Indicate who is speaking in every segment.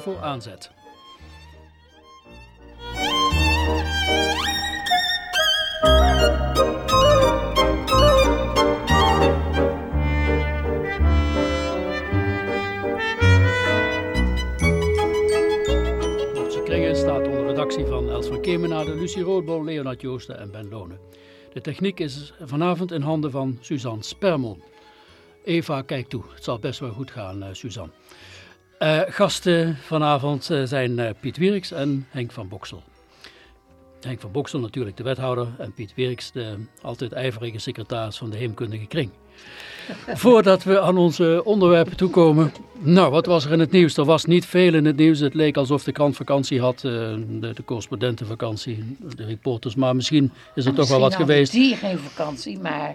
Speaker 1: voor aanzet. Noordse Kringen staat onder redactie van Els van Kemenade, Lucie Roodbol, Leonard Joosten en Ben Lonen. De techniek is vanavond in handen van Suzanne Spermon. Eva, kijk toe. Het zal best wel goed gaan, uh, Suzanne. Uh, gasten vanavond uh, zijn Piet Wierks en Henk van Boksel. Henk van Boksel natuurlijk de wethouder en Piet Wierks de altijd ijverige secretaris van de Heemkundige Kring. Voordat we aan onze onderwerpen toekomen. Nou, wat was er in het nieuws? Er was niet veel in het nieuws. Het leek alsof de krant vakantie had, de, de correspondentenvakantie, de reporters. Maar misschien is er toch wel wat geweest.
Speaker 2: die geen vakantie, maar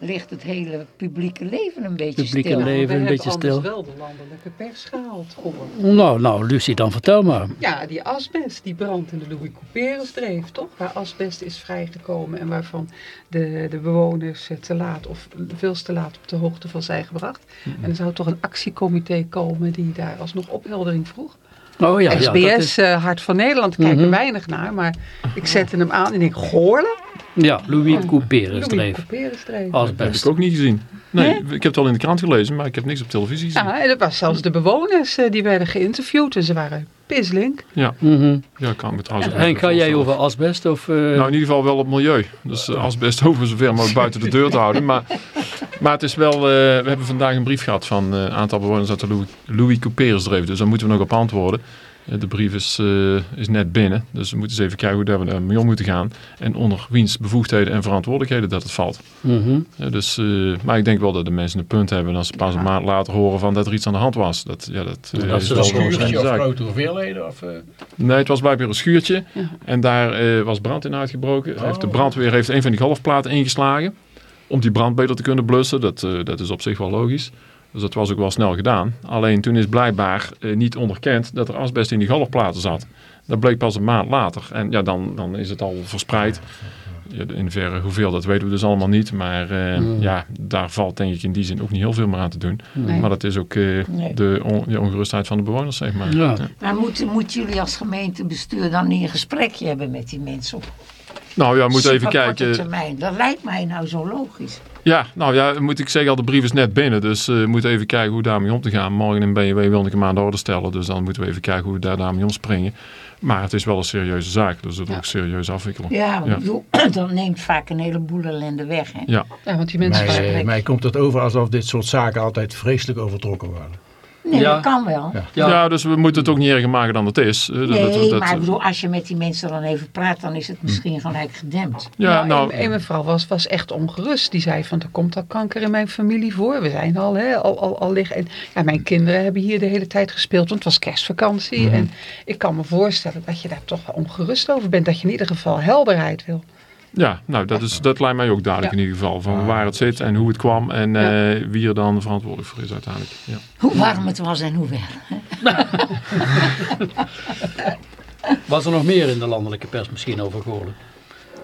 Speaker 2: ligt het hele publieke leven een beetje
Speaker 1: publieke
Speaker 2: stil.
Speaker 1: leven een
Speaker 3: We
Speaker 1: beetje stil.
Speaker 3: wel de landelijke pers gehaald. Hoor.
Speaker 1: Nou, nou, Lucie, dan vertel maar.
Speaker 3: Ja, die asbest, die brandt in de Louis Couperusdreef, toch? Waar asbest is vrijgekomen en waarvan de, de bewoners te laat of veel te laat op de hoogte van zijn gebracht. En er zou toch een actiecomité komen die daar alsnog opheldering vroeg.
Speaker 1: Oh ja, ja dat
Speaker 3: SBS,
Speaker 1: is,
Speaker 3: eh, Hart van Nederland, ik kijk
Speaker 1: Mhm.
Speaker 3: er weinig naar, maar ik zette hem aan en ik Goorlen.
Speaker 1: Ja Louis Couperus
Speaker 3: Louis
Speaker 1: dreef.
Speaker 3: Couperusdreef.
Speaker 4: Dat heb
Speaker 1: Asbest.
Speaker 4: ik ook niet gezien. Nee, ik heb het al in de krant gelezen, maar ik heb niks op televisie gezien.
Speaker 3: Ja, en dat was zelfs de bewoners eh, die werden geïnterviewd en ze waren pislink.
Speaker 4: Ja,
Speaker 1: Mhm.
Speaker 4: ja kan ik me trouwens ook
Speaker 1: Henk, ga jij over asbest? Of, eh,
Speaker 4: Nou, in ieder geval wel op milieu. Dus uh, asbest hoeven we zoveel mogelijk buiten de deur te houden. Maar, maar het is wel, uh, we hebben vandaag een brief gehad van uh, een aantal bewoners uit de Louis, Louis Couperusdreef. Dus daar moeten we nog op antwoorden. De brief is, uh, is net binnen, dus we moeten eens even kijken hoe we daarmee om moeten gaan. En onder wiens bevoegdheden en verantwoordelijkheden dat het valt.
Speaker 1: mhm.
Speaker 4: Ja, dus, uh, maar ik denk wel dat de mensen een punt hebben als ze pas een maand later horen van dat er iets aan de hand was. Dat, ja, dat, uh,
Speaker 1: Dat
Speaker 4: is
Speaker 1: is
Speaker 4: wel
Speaker 1: een
Speaker 4: gewoon een
Speaker 5: schuurtje of
Speaker 4: zaak.
Speaker 5: grote hoeveelheden? Of, uh...
Speaker 4: Nee, het was blijkbaar een schuurtje. En daar was brand in uitgebroken.
Speaker 5: Oh.
Speaker 4: Heeft de brandweer heeft een van die golfplaten ingeslagen. Om die brand beter te kunnen blussen. Dat, dat is op zich wel logisch. Dus dat was ook wel snel gedaan. Alleen toen is blijkbaar eh, niet onderkend dat er asbest in die galfplaten zat. Dat bleek pas een maand later. En ja, dan, dan is het al verspreid. Ja, in verre hoeveel, dat weten we dus allemaal niet. Maar eh,
Speaker 1: Mm.
Speaker 4: ja, daar valt denk ik in die zin ook niet heel veel meer aan te doen.
Speaker 3: Nee.
Speaker 4: Maar dat is ook eh,
Speaker 2: Nee.
Speaker 4: de, on, de ongerustheid van de bewoners, zeg maar.
Speaker 1: Ja.
Speaker 2: Maar moeten moet jullie als gemeentebestuur dan niet een gesprekje hebben met die mensen op
Speaker 4: Nou ja, we moeten even kijken.
Speaker 2: termijn? Dat lijkt mij nou zo logisch.
Speaker 4: Ja, nou ja, moet ik zeggen, al de brief is net binnen. Dus eh, we moeten even kijken hoe daarmee om te gaan. Morgen in BNW wil ik hem aan de orde stellen. Dus dan moeten we even kijken hoe we daar daarmee omspringen. Maar het is wel een serieuze zaak. Dus dat
Speaker 3: Ja.
Speaker 4: ook serieus afwikkelen.
Speaker 2: Ja, want
Speaker 4: Ja.
Speaker 2: ik bedoel, dat neemt vaak een heleboel ellende weg. Hè?
Speaker 4: Ja,
Speaker 3: Ja, want die mensen...
Speaker 5: Mij, mij komt het over alsof dit soort zaken altijd vreselijk overtrokken worden.
Speaker 2: Nee,
Speaker 1: Ja.
Speaker 2: dat kan wel.
Speaker 5: Ja.
Speaker 4: ja.
Speaker 1: Ja.
Speaker 4: dus we moeten het ook niet erger maken dan het is. Eh, dat-
Speaker 2: Nee,
Speaker 4: dat- dat-
Speaker 2: maar ik bedoel, als je met die mensen dan even praat, dan is het misschien gelijk gedempt.
Speaker 4: ja, nou,
Speaker 3: een, een mevrouw was, was echt ongerust. Die zei van, er komt al kanker in mijn familie voor. We zijn al, hè, al, al, al liggen. En, ja, mijn kinderen hebben hier de hele tijd gespeeld, want het was kerstvakantie.
Speaker 4: Mhm.
Speaker 3: En ik kan me voorstellen dat je daar toch wel ongerust over bent. Dat je in ieder geval helderheid wil.
Speaker 4: Ja, nou dat, is, dat lijkt mij ook duidelijk
Speaker 3: Ja.
Speaker 4: in ieder geval. Van waar het zit en hoe het kwam. En eh, wie er dan verantwoordelijk voor is uiteindelijk. Ja.
Speaker 2: Hoe warm het was en hoe wel.
Speaker 1: Was er nog meer in de landelijke pers misschien over Goorlen?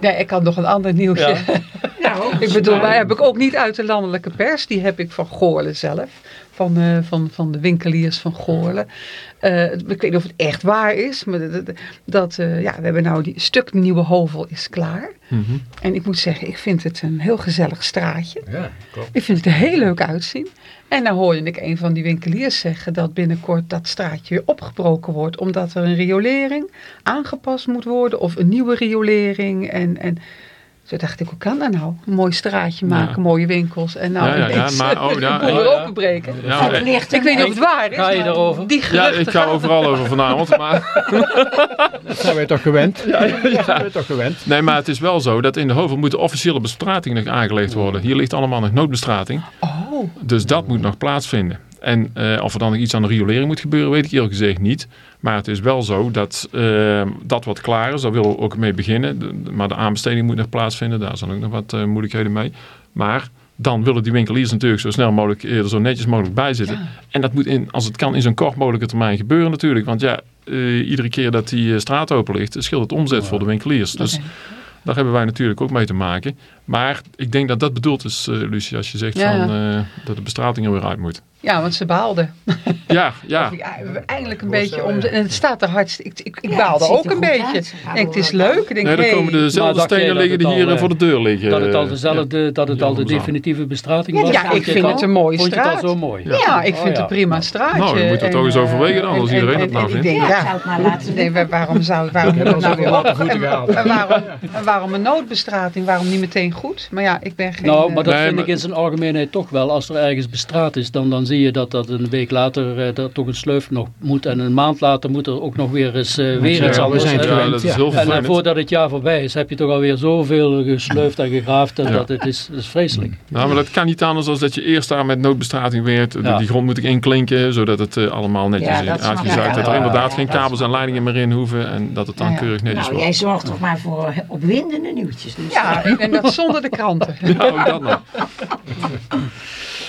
Speaker 3: Nee, ik had nog een ander nieuwsje.
Speaker 1: Ja.
Speaker 2: Nou,
Speaker 3: Ik bedoel, wij heb ik ook niet uit de landelijke pers. Die heb ik van Goorlen zelf. Van, eh, van, van de winkeliers van Goorlen. Eh, ik weet niet of het echt waar is. Maar dat, eh, ja, we hebben nou die stuk Nieuwe Hovel is klaar.
Speaker 4: Mhm.
Speaker 3: En ik moet zeggen, ik vind het een heel gezellig straatje.
Speaker 5: Ja, klopt.
Speaker 3: Ik vind het er heel leuk uitzien. En dan hoorde ik een van die winkeliers zeggen dat binnenkort dat straatje weer opgebroken wordt. Omdat er een riolering aangepast moet worden of een nieuwe riolering. En, en zo dacht ik, hoe kan dat nou? Een mooi straatje maken,
Speaker 4: Ja.
Speaker 3: mooie winkels. En nou
Speaker 4: Ja, ja, maar- oh, ja, ja.
Speaker 3: openbreken.
Speaker 4: Ja,
Speaker 3: Ik weet niet of het waar is.
Speaker 1: Ga je daarover?
Speaker 3: Die
Speaker 4: ja, ik ga overal over vanavond. Maar
Speaker 5: Dat zijn wij toch gewend? Ja, Dat zijn wij toch gewend?
Speaker 4: Nee, maar het is wel zo dat in de hovel moet de officiële bestrating nog aangelegd worden. Hier ligt allemaal nog noodbestrating.
Speaker 3: Oh,
Speaker 4: Dus dat moet nog plaatsvinden. En eh, of er dan nog iets aan de riolering moet gebeuren, weet ik eerlijk gezegd niet. Maar het is wel zo dat eh, dat wat klaar is, daar willen we ook mee beginnen. De- maar de aanbesteding moet nog plaatsvinden, daar zijn ook nog wat eh, moeilijkheden mee. Maar dan willen die winkeliers natuurlijk zo snel mogelijk, er zo netjes mogelijk bij zitten. En dat moet, in, als het kan, in zo'n kort mogelijke termijn gebeuren natuurlijk. Want ja, eh, iedere keer dat die eh, straat open ligt, scheelt het omzet voor de winkeliers. Dus daar hebben wij natuurlijk ook mee te maken. Maar ik denk dat dat bedoeld is, eh Lucie, als je zegt
Speaker 3: Ja,
Speaker 4: van, eh, dat de bestrating er weer uit moet.
Speaker 3: Ja, want ze baalden.
Speaker 4: Ja, ja.
Speaker 3: Ik- eindelijk een beetje
Speaker 5: zo,
Speaker 3: om.
Speaker 5: ja.
Speaker 3: En het staat er hartstikke. Ik, ik, ik
Speaker 2: Ja,
Speaker 3: baalde
Speaker 2: het
Speaker 3: ook een beetje.
Speaker 2: uit.
Speaker 3: Ik denk, het is leuk. Ik denk,
Speaker 4: Nee, dan komen dezelfde stenen liggen
Speaker 1: het
Speaker 4: die hier
Speaker 1: al,
Speaker 4: eh, voor de deur liggen.
Speaker 1: Dat het al dezelfde, dat het al de definitieve bestrating
Speaker 2: Ja,
Speaker 1: was?
Speaker 2: ja,
Speaker 3: ik
Speaker 1: je
Speaker 3: vind het een mooie
Speaker 1: Vond je het al
Speaker 3: straat.
Speaker 1: zo mooi?
Speaker 3: Ja, ik
Speaker 1: Oh,
Speaker 3: vind het
Speaker 1: ja.
Speaker 3: een prima straatje.
Speaker 4: Nou, je moet het toch eens overwegen dan, als
Speaker 3: en-
Speaker 4: iedereen
Speaker 3: en-
Speaker 4: dat nou vindt.
Speaker 3: denk,
Speaker 2: Ja, ik
Speaker 3: ja,
Speaker 2: zou het maar laten
Speaker 3: Nee, wa- waarom zou het nou weer op? en waarom een noodbestrating? Waarom niet meteen goed? Maar ja, ik ben geen...
Speaker 1: Nou,
Speaker 3: eh,
Speaker 1: maar dat
Speaker 4: Nee,
Speaker 1: vind
Speaker 4: maar-
Speaker 1: ik in zijn algemeenheid toch wel. Als er ergens bestraat is, dan, dan zie je dat dat een week later eh, dat toch een sleuf nog moet. En een maand later moet er ook nog weer eens eh, weer
Speaker 5: Ja,
Speaker 1: iets
Speaker 5: we
Speaker 1: anders.
Speaker 5: zijn
Speaker 4: Ja, dat is
Speaker 5: ja.
Speaker 4: heel
Speaker 1: En eh,
Speaker 4: vervelend.
Speaker 1: voordat het jaar voorbij is, heb je toch alweer zoveel gesleufd en gegraafd. En
Speaker 4: Ja.
Speaker 1: dat het is, dat is vreselijk.
Speaker 4: Nou, maar dat kan niet anders dan dat je eerst daar met noodbestrating
Speaker 1: Ja.
Speaker 4: Die grond moet ik inklinken, zodat het eh, allemaal netjes
Speaker 2: Ja, dat
Speaker 4: uitgezuigd.
Speaker 2: Ja,
Speaker 4: dat er inderdaad
Speaker 2: ja,
Speaker 4: geen
Speaker 2: dat
Speaker 4: kabels en leidingen meer in hoeven. En dat het dan
Speaker 3: Ja, ja.
Speaker 4: keurig netjes
Speaker 2: Nou,
Speaker 4: wordt.
Speaker 2: jij zorgt toch maar voor opwindende nieuwtjes. Dus
Speaker 3: Ja, en dat zonder de kranten.
Speaker 4: Ja, ook dat nog.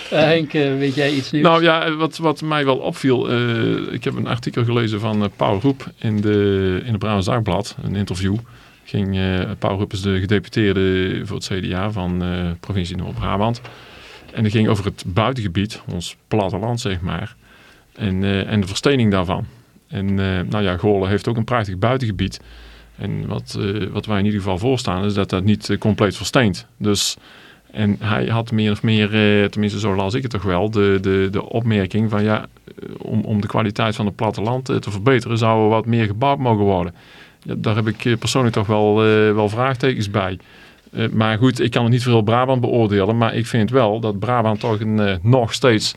Speaker 1: Eh, Henk, eh, weet jij iets nieuws?
Speaker 4: Nou ja, wat, wat mij wel opviel. eh, ik heb een artikel gelezen van eh, Paul Roep in, de, in het Brabants Dagblad. Een interview. Ging, eh Paul Roep is de gedeputeerde voor het CDA van eh provincie Noord-Brabant. En dat ging over het buitengebied, ons platteland zeg maar. En, eh, en de verstening daarvan. En eh, nou ja, Goorlen heeft ook een prachtig buitengebied. En wat, eh, wat wij in ieder geval voorstaan is dat dat niet eh, compleet versteent. Dus, en hij had meer of meer, eh, tenminste zo las ik het toch wel, de, de, de opmerking van ja, om, om de kwaliteit van het platteland te verbeteren zou er wat meer gebouwd mogen worden. Daar heb ik persoonlijk toch wel, wel vraagtekens bij. Maar goed, ik kan het niet voor heel Brabant beoordelen. Maar ik vind wel dat Brabant toch een, nog steeds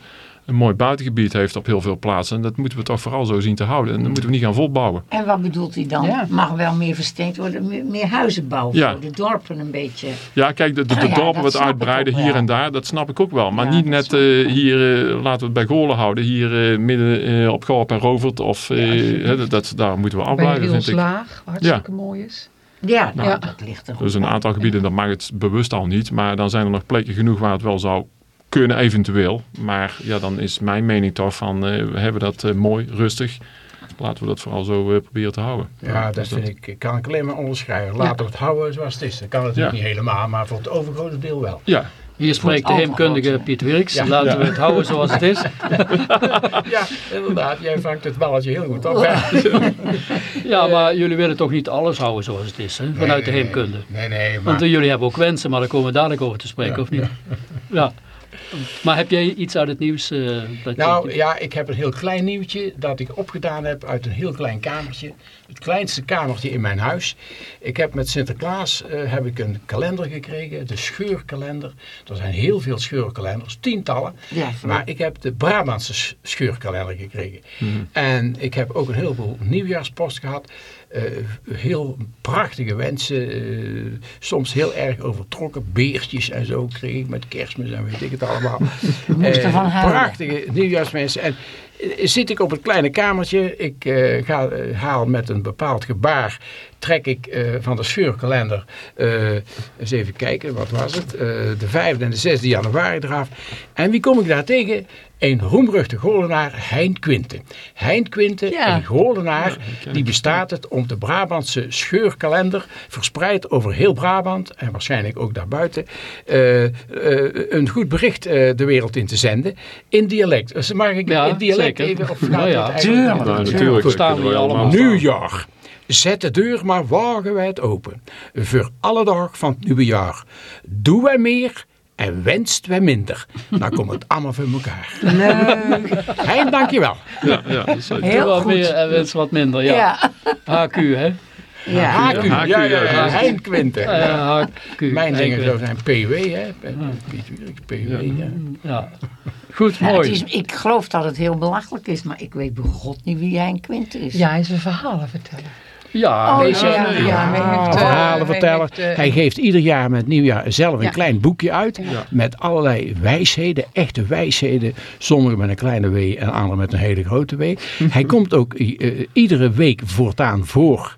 Speaker 4: een mooi buitengebied heeft op heel veel plaatsen. En dat moeten we toch vooral zo zien te houden. En dat moeten we niet gaan volbouwen.
Speaker 2: En wat bedoelt hij dan?
Speaker 3: Ja.
Speaker 2: Mag wel meer versteend worden, meer, huizen bouwen
Speaker 4: Ja.
Speaker 2: voor de dorpen een beetje.
Speaker 4: Ja, kijk, de, de, de
Speaker 2: Nou ja,
Speaker 4: dorpen wat uitbreiden hier
Speaker 2: wel.
Speaker 4: en daar, dat snap ik ook wel. Maar
Speaker 2: Ja,
Speaker 4: niet net eh, hier, eh, laten we het bij Goorlen houden, hier eh, midden op Gorp en Rovert. Of, hè, dat- dat, daar moeten we afblijven, vind ik.
Speaker 3: Rielslaag, hartstikke mooi is.
Speaker 2: Ja, nou,
Speaker 3: Ja.
Speaker 2: dat ligt er goed
Speaker 4: Dus een aantal gebieden, dat mag het bewust al niet. Maar dan zijn er nog plekken genoeg waar het wel zou kunnen eventueel. Maar ja, dan is mijn mening toch van, eh, we hebben dat eh, mooi, rustig. Laten we dat vooral zo eh, proberen te houden.
Speaker 5: Ja, dat
Speaker 4: Dus
Speaker 5: vind ik, kan ik alleen maar onderschrijven. Laten we het houden zoals het is. Dat kan natuurlijk
Speaker 4: Ja.
Speaker 5: niet helemaal, maar voor het overgrote deel wel.
Speaker 4: Ja,
Speaker 1: Hier spreekt de heemkundige. Piet Wirks.
Speaker 5: Ja.
Speaker 1: Laten
Speaker 4: Ja.
Speaker 1: we het houden zoals het is.
Speaker 5: Ja, inderdaad. Jij vangt het balletje heel goed op. hè?
Speaker 1: Ja, maar jullie willen toch niet alles houden zoals het is, hè? vanuit de
Speaker 5: Nee,
Speaker 1: heemkunde.
Speaker 5: Nee, nee, maar...
Speaker 1: Want jullie hebben ook wensen, maar daar komen we dadelijk over te spreken, of niet? Ja. Maar heb jij iets uit het nieuws? eh, dat je-
Speaker 5: Nou ja, ik heb een heel klein nieuwtje dat ik opgedaan heb uit een heel klein kamertje. Het kleinste kamertje in mijn huis. Ik heb met Sinterklaas eh, heb ik een kalender gekregen, de scheurkalender. Er zijn heel veel scheurkalenders, tientallen.
Speaker 2: Ja,
Speaker 5: Maar ik heb de Brabantse sch- scheurkalender gekregen. En ik heb ook een heleboel nieuwjaarspost gehad. Eh, heel prachtige wensen. eh, soms heel erg overtrokken. Beertjes en zo kreeg ik met kerstmis en weet ik het allemaal. Eh, prachtige nieuwjaarswensen. En zit ik op het kleine kamertje. Ik ga, haal met een bepaald gebaar. Trek ik van de scheurkalender. eens even kijken, wat was het? De 5e en de 6e januari eraf. En wie kom ik daar tegen? Een roemruchte Goorlenaar, Hein Quinte. Hein Quinte,
Speaker 3: Ja.
Speaker 5: een Goorlenaar, die bestaat het om de Brabantse scheurkalender, verspreid over heel Brabant en waarschijnlijk ook daarbuiten, eh, eh, een goed bericht eh, de wereld in te zenden. In dialect. Dus mag ik
Speaker 1: Ja,
Speaker 5: in dialect
Speaker 1: zeker.
Speaker 5: even? Of
Speaker 1: Nou ja,
Speaker 2: tuurlijk.
Speaker 4: natuurlijk.
Speaker 1: verstaan
Speaker 4: dat
Speaker 1: we allemaal.
Speaker 5: Nieuwjaar. Zet de deur maar wagenwijd open. Voor alle dag van het nieuwe jaar. Doe wij meer en wenst wij minder. Dan komt het allemaal voor elkaar.
Speaker 2: Leuk.
Speaker 5: Hein, dankjewel.
Speaker 4: ja, ja dat is
Speaker 2: Heel
Speaker 1: wat
Speaker 2: goed.
Speaker 1: meer en wens wat minder. Ja.
Speaker 2: Ja.
Speaker 1: HQ, hè?
Speaker 2: Ja.
Speaker 5: HQ. Ja, ja,
Speaker 4: ja.
Speaker 5: ja. Hein Quinte.
Speaker 1: HQ.
Speaker 5: Mijn dingen
Speaker 1: Henk,
Speaker 5: zo zijn PW, hè. PW, ja.
Speaker 1: Ja. Goed,
Speaker 2: Ja, het
Speaker 1: mooi.
Speaker 2: is, ik geloof dat het heel belachelijk is, maar ik weet bij god niet wie Hein Quinte is.
Speaker 3: Ja, hij is een verhalen vertellen.
Speaker 1: Ja,
Speaker 2: Oh,
Speaker 3: heeft, eh,
Speaker 5: verhalen vertellen.
Speaker 3: heeft, eh,
Speaker 5: Hij geeft ieder jaar met nieuwjaar zelf een
Speaker 3: Ja.
Speaker 5: klein boekje uit.
Speaker 4: Ja.
Speaker 5: Met allerlei wijsheden, echte wijsheden. Sommige met een kleine W en andere met een hele grote W. Hij komt ook eh, iedere week voortaan voor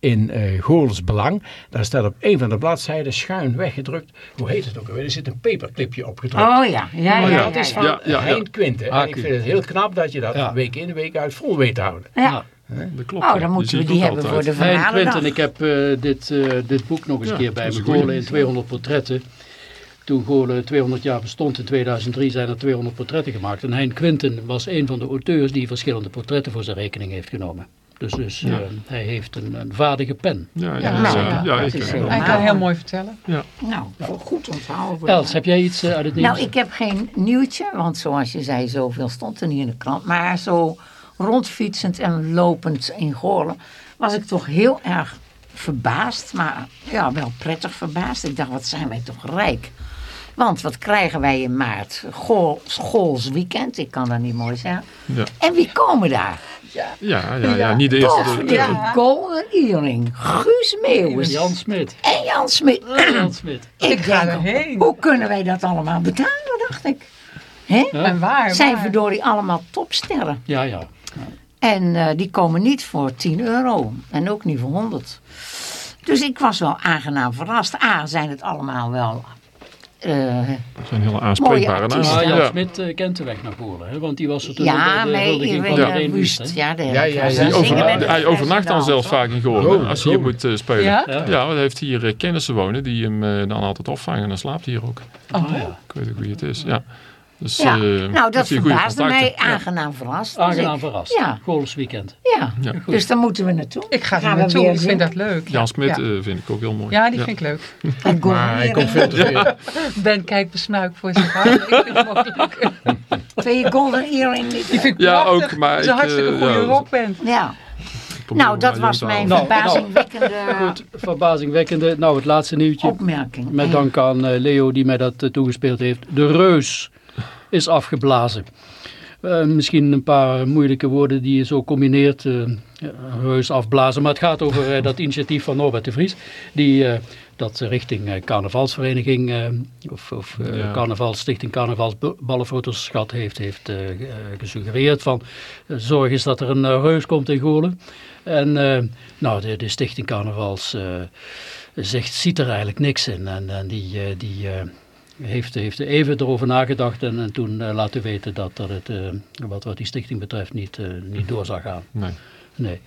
Speaker 5: in eh Goorles Belang. Daar staat op een van de bladzijden schuin weggedrukt. Hoe heet het ook alweer? Er zit een paperclipje opgedrukt.
Speaker 2: Oh ja, ja, ja.
Speaker 4: Oh,
Speaker 2: ja,
Speaker 4: ja.
Speaker 5: dat is van
Speaker 4: Ja, ja, ja.
Speaker 5: Hein Quinte. En ik vind het heel knap dat je dat
Speaker 1: Ja.
Speaker 5: week in week uit vol weet te houden.
Speaker 2: Ja.
Speaker 4: Dat klopt.
Speaker 2: Oh,
Speaker 4: ja.
Speaker 2: dan moeten we die hebben voor de
Speaker 1: Hein
Speaker 2: verhalendag.
Speaker 1: Quinten, ik heb eh, dit, eh, dit boek nog eens een keer bij me. Goorlen in 200 portretten. Toen Goorlen 200 jaar bestond in 2003 zijn er 200 portretten gemaakt. En Hein Quinten was een van de auteurs die verschillende portretten voor zijn rekening heeft genomen. Dus, dus eh, hij heeft een, een vaardige pen.
Speaker 4: Ja, ja,
Speaker 3: Ja,
Speaker 4: ja,
Speaker 2: nou,
Speaker 4: ja,
Speaker 2: ja,
Speaker 4: ik,
Speaker 2: is heel-
Speaker 3: Hij kan heel mooi vertellen.
Speaker 2: Nou, voor goed onthouden. voor
Speaker 1: Els, heb jij iets uit het nieuws?
Speaker 2: Nou, ik heb geen nieuwtje, want zoals je zei, zoveel stond er niet in de krant. Maar zo rondfietsend en lopend in Goorlen was ik toch heel erg verbaasd. Maar ja, wel prettig verbaasd. Ik dacht, wat zijn wij toch rijk. Want wat krijgen wij in maart? Gool, Schools weekend, ik kan dat niet mooi zeggen.
Speaker 4: Ja.
Speaker 2: En wie komen daar?
Speaker 4: ja, ja, ja, niet de eerste.
Speaker 2: Toch
Speaker 4: de-
Speaker 2: de
Speaker 3: Ja.
Speaker 2: Golden Earring, Guus Meeuwis
Speaker 1: Jan Smit.
Speaker 2: en Jan Smit.
Speaker 1: Jan Smit.
Speaker 2: Ik,
Speaker 3: Ik ga erheen.
Speaker 2: hoe kunnen wij dat allemaal betalen, dacht ik. Hè?
Speaker 3: En waar?
Speaker 2: Zijn
Speaker 3: waar?
Speaker 2: verdorie allemaal topsterren.
Speaker 1: Ja, ja.
Speaker 2: En eh, die komen niet voor 10 euro. En ook niet voor 100. Dus ik was wel aangenaam verrast. A, zijn het allemaal wel... eh,
Speaker 4: Dat zijn hele aanspreekbare namen.
Speaker 2: artiesten.
Speaker 1: Maar Jan
Speaker 4: Ja.
Speaker 1: Smit eh, kent de weg naar Goorlen. Hè? Want die was er toen
Speaker 2: ja,
Speaker 1: de van
Speaker 2: Wust.
Speaker 1: Hè?
Speaker 2: Ja, de,
Speaker 5: Ja, ja, ja.
Speaker 4: Over-
Speaker 2: de
Speaker 4: hij overnacht dan zelfs vaak in Goorlen.
Speaker 5: Oh,
Speaker 4: als hij hier moet spelen.
Speaker 3: Ja?
Speaker 4: Ja, want hij heeft hier kennissen wonen die hem dan altijd opvangen. En dan slaapt hij hier ook.
Speaker 3: Oh,
Speaker 1: Ah, ja.
Speaker 4: Ik weet ook wie het is. Ja. Dus,
Speaker 2: Ja,
Speaker 4: eh,
Speaker 2: nou dat verbaasde mij. Aangenaam verrast. Dus
Speaker 1: Aangenaam verrast.
Speaker 2: Ja.
Speaker 1: Goorles weekend.
Speaker 2: Ja.
Speaker 4: Ja.
Speaker 2: dus daar moeten we naartoe.
Speaker 3: Ik ga er naartoe. Ik vind dat leuk.
Speaker 4: Jan Smit
Speaker 3: Ja,
Speaker 4: eh, vind ik ook heel mooi.
Speaker 3: Ja, die vind ik leuk.
Speaker 2: En Golden
Speaker 5: Maar hij komt
Speaker 2: Earring.
Speaker 5: veel te veel.
Speaker 3: Ben kijkt besnuik voor zich uit. Ik vind hem ook leuk.
Speaker 2: Je Golden Earring?
Speaker 3: Die vind ik
Speaker 4: Ja,
Speaker 3: prachtig.
Speaker 4: ook, maar
Speaker 3: Dat is een
Speaker 4: ik,
Speaker 3: hartstikke
Speaker 4: eh,
Speaker 3: goede
Speaker 4: ja,
Speaker 3: rockband.
Speaker 2: Ja.
Speaker 4: Probeer
Speaker 2: Nou, dat was mijn
Speaker 4: houden.
Speaker 1: Nou,
Speaker 2: verbazingwekkende
Speaker 1: Goed, verbazingwekkende. Nou, het laatste nieuwtje.
Speaker 2: opmerking.
Speaker 1: Met dank aan eh, Leo die mij dat toegespeeld heeft. De reus is afgeblazen. Eh, misschien een paar moeilijke woorden die je zo combineert. eh, reus afblazen. Maar het gaat over eh, dat initiatief van Norbert de Vries. Die dat richting carnavalsvereniging of, of
Speaker 4: Ja.
Speaker 1: carnavalstichting carnavalsballenfotoschat heeft, heeft gesuggereerd van zorg eens dat er een reus komt in Goorlen. En nou, de, de stichting carnavals zegt, ziet er eigenlijk niks in. En, en die, die heeft, heeft even erover nagedacht en, en toen eh, laten weten dat, dat het, eh, wat, wat die stichting betreft, niet, eh, niet door zou gaan.
Speaker 4: Nee.
Speaker 1: Nee.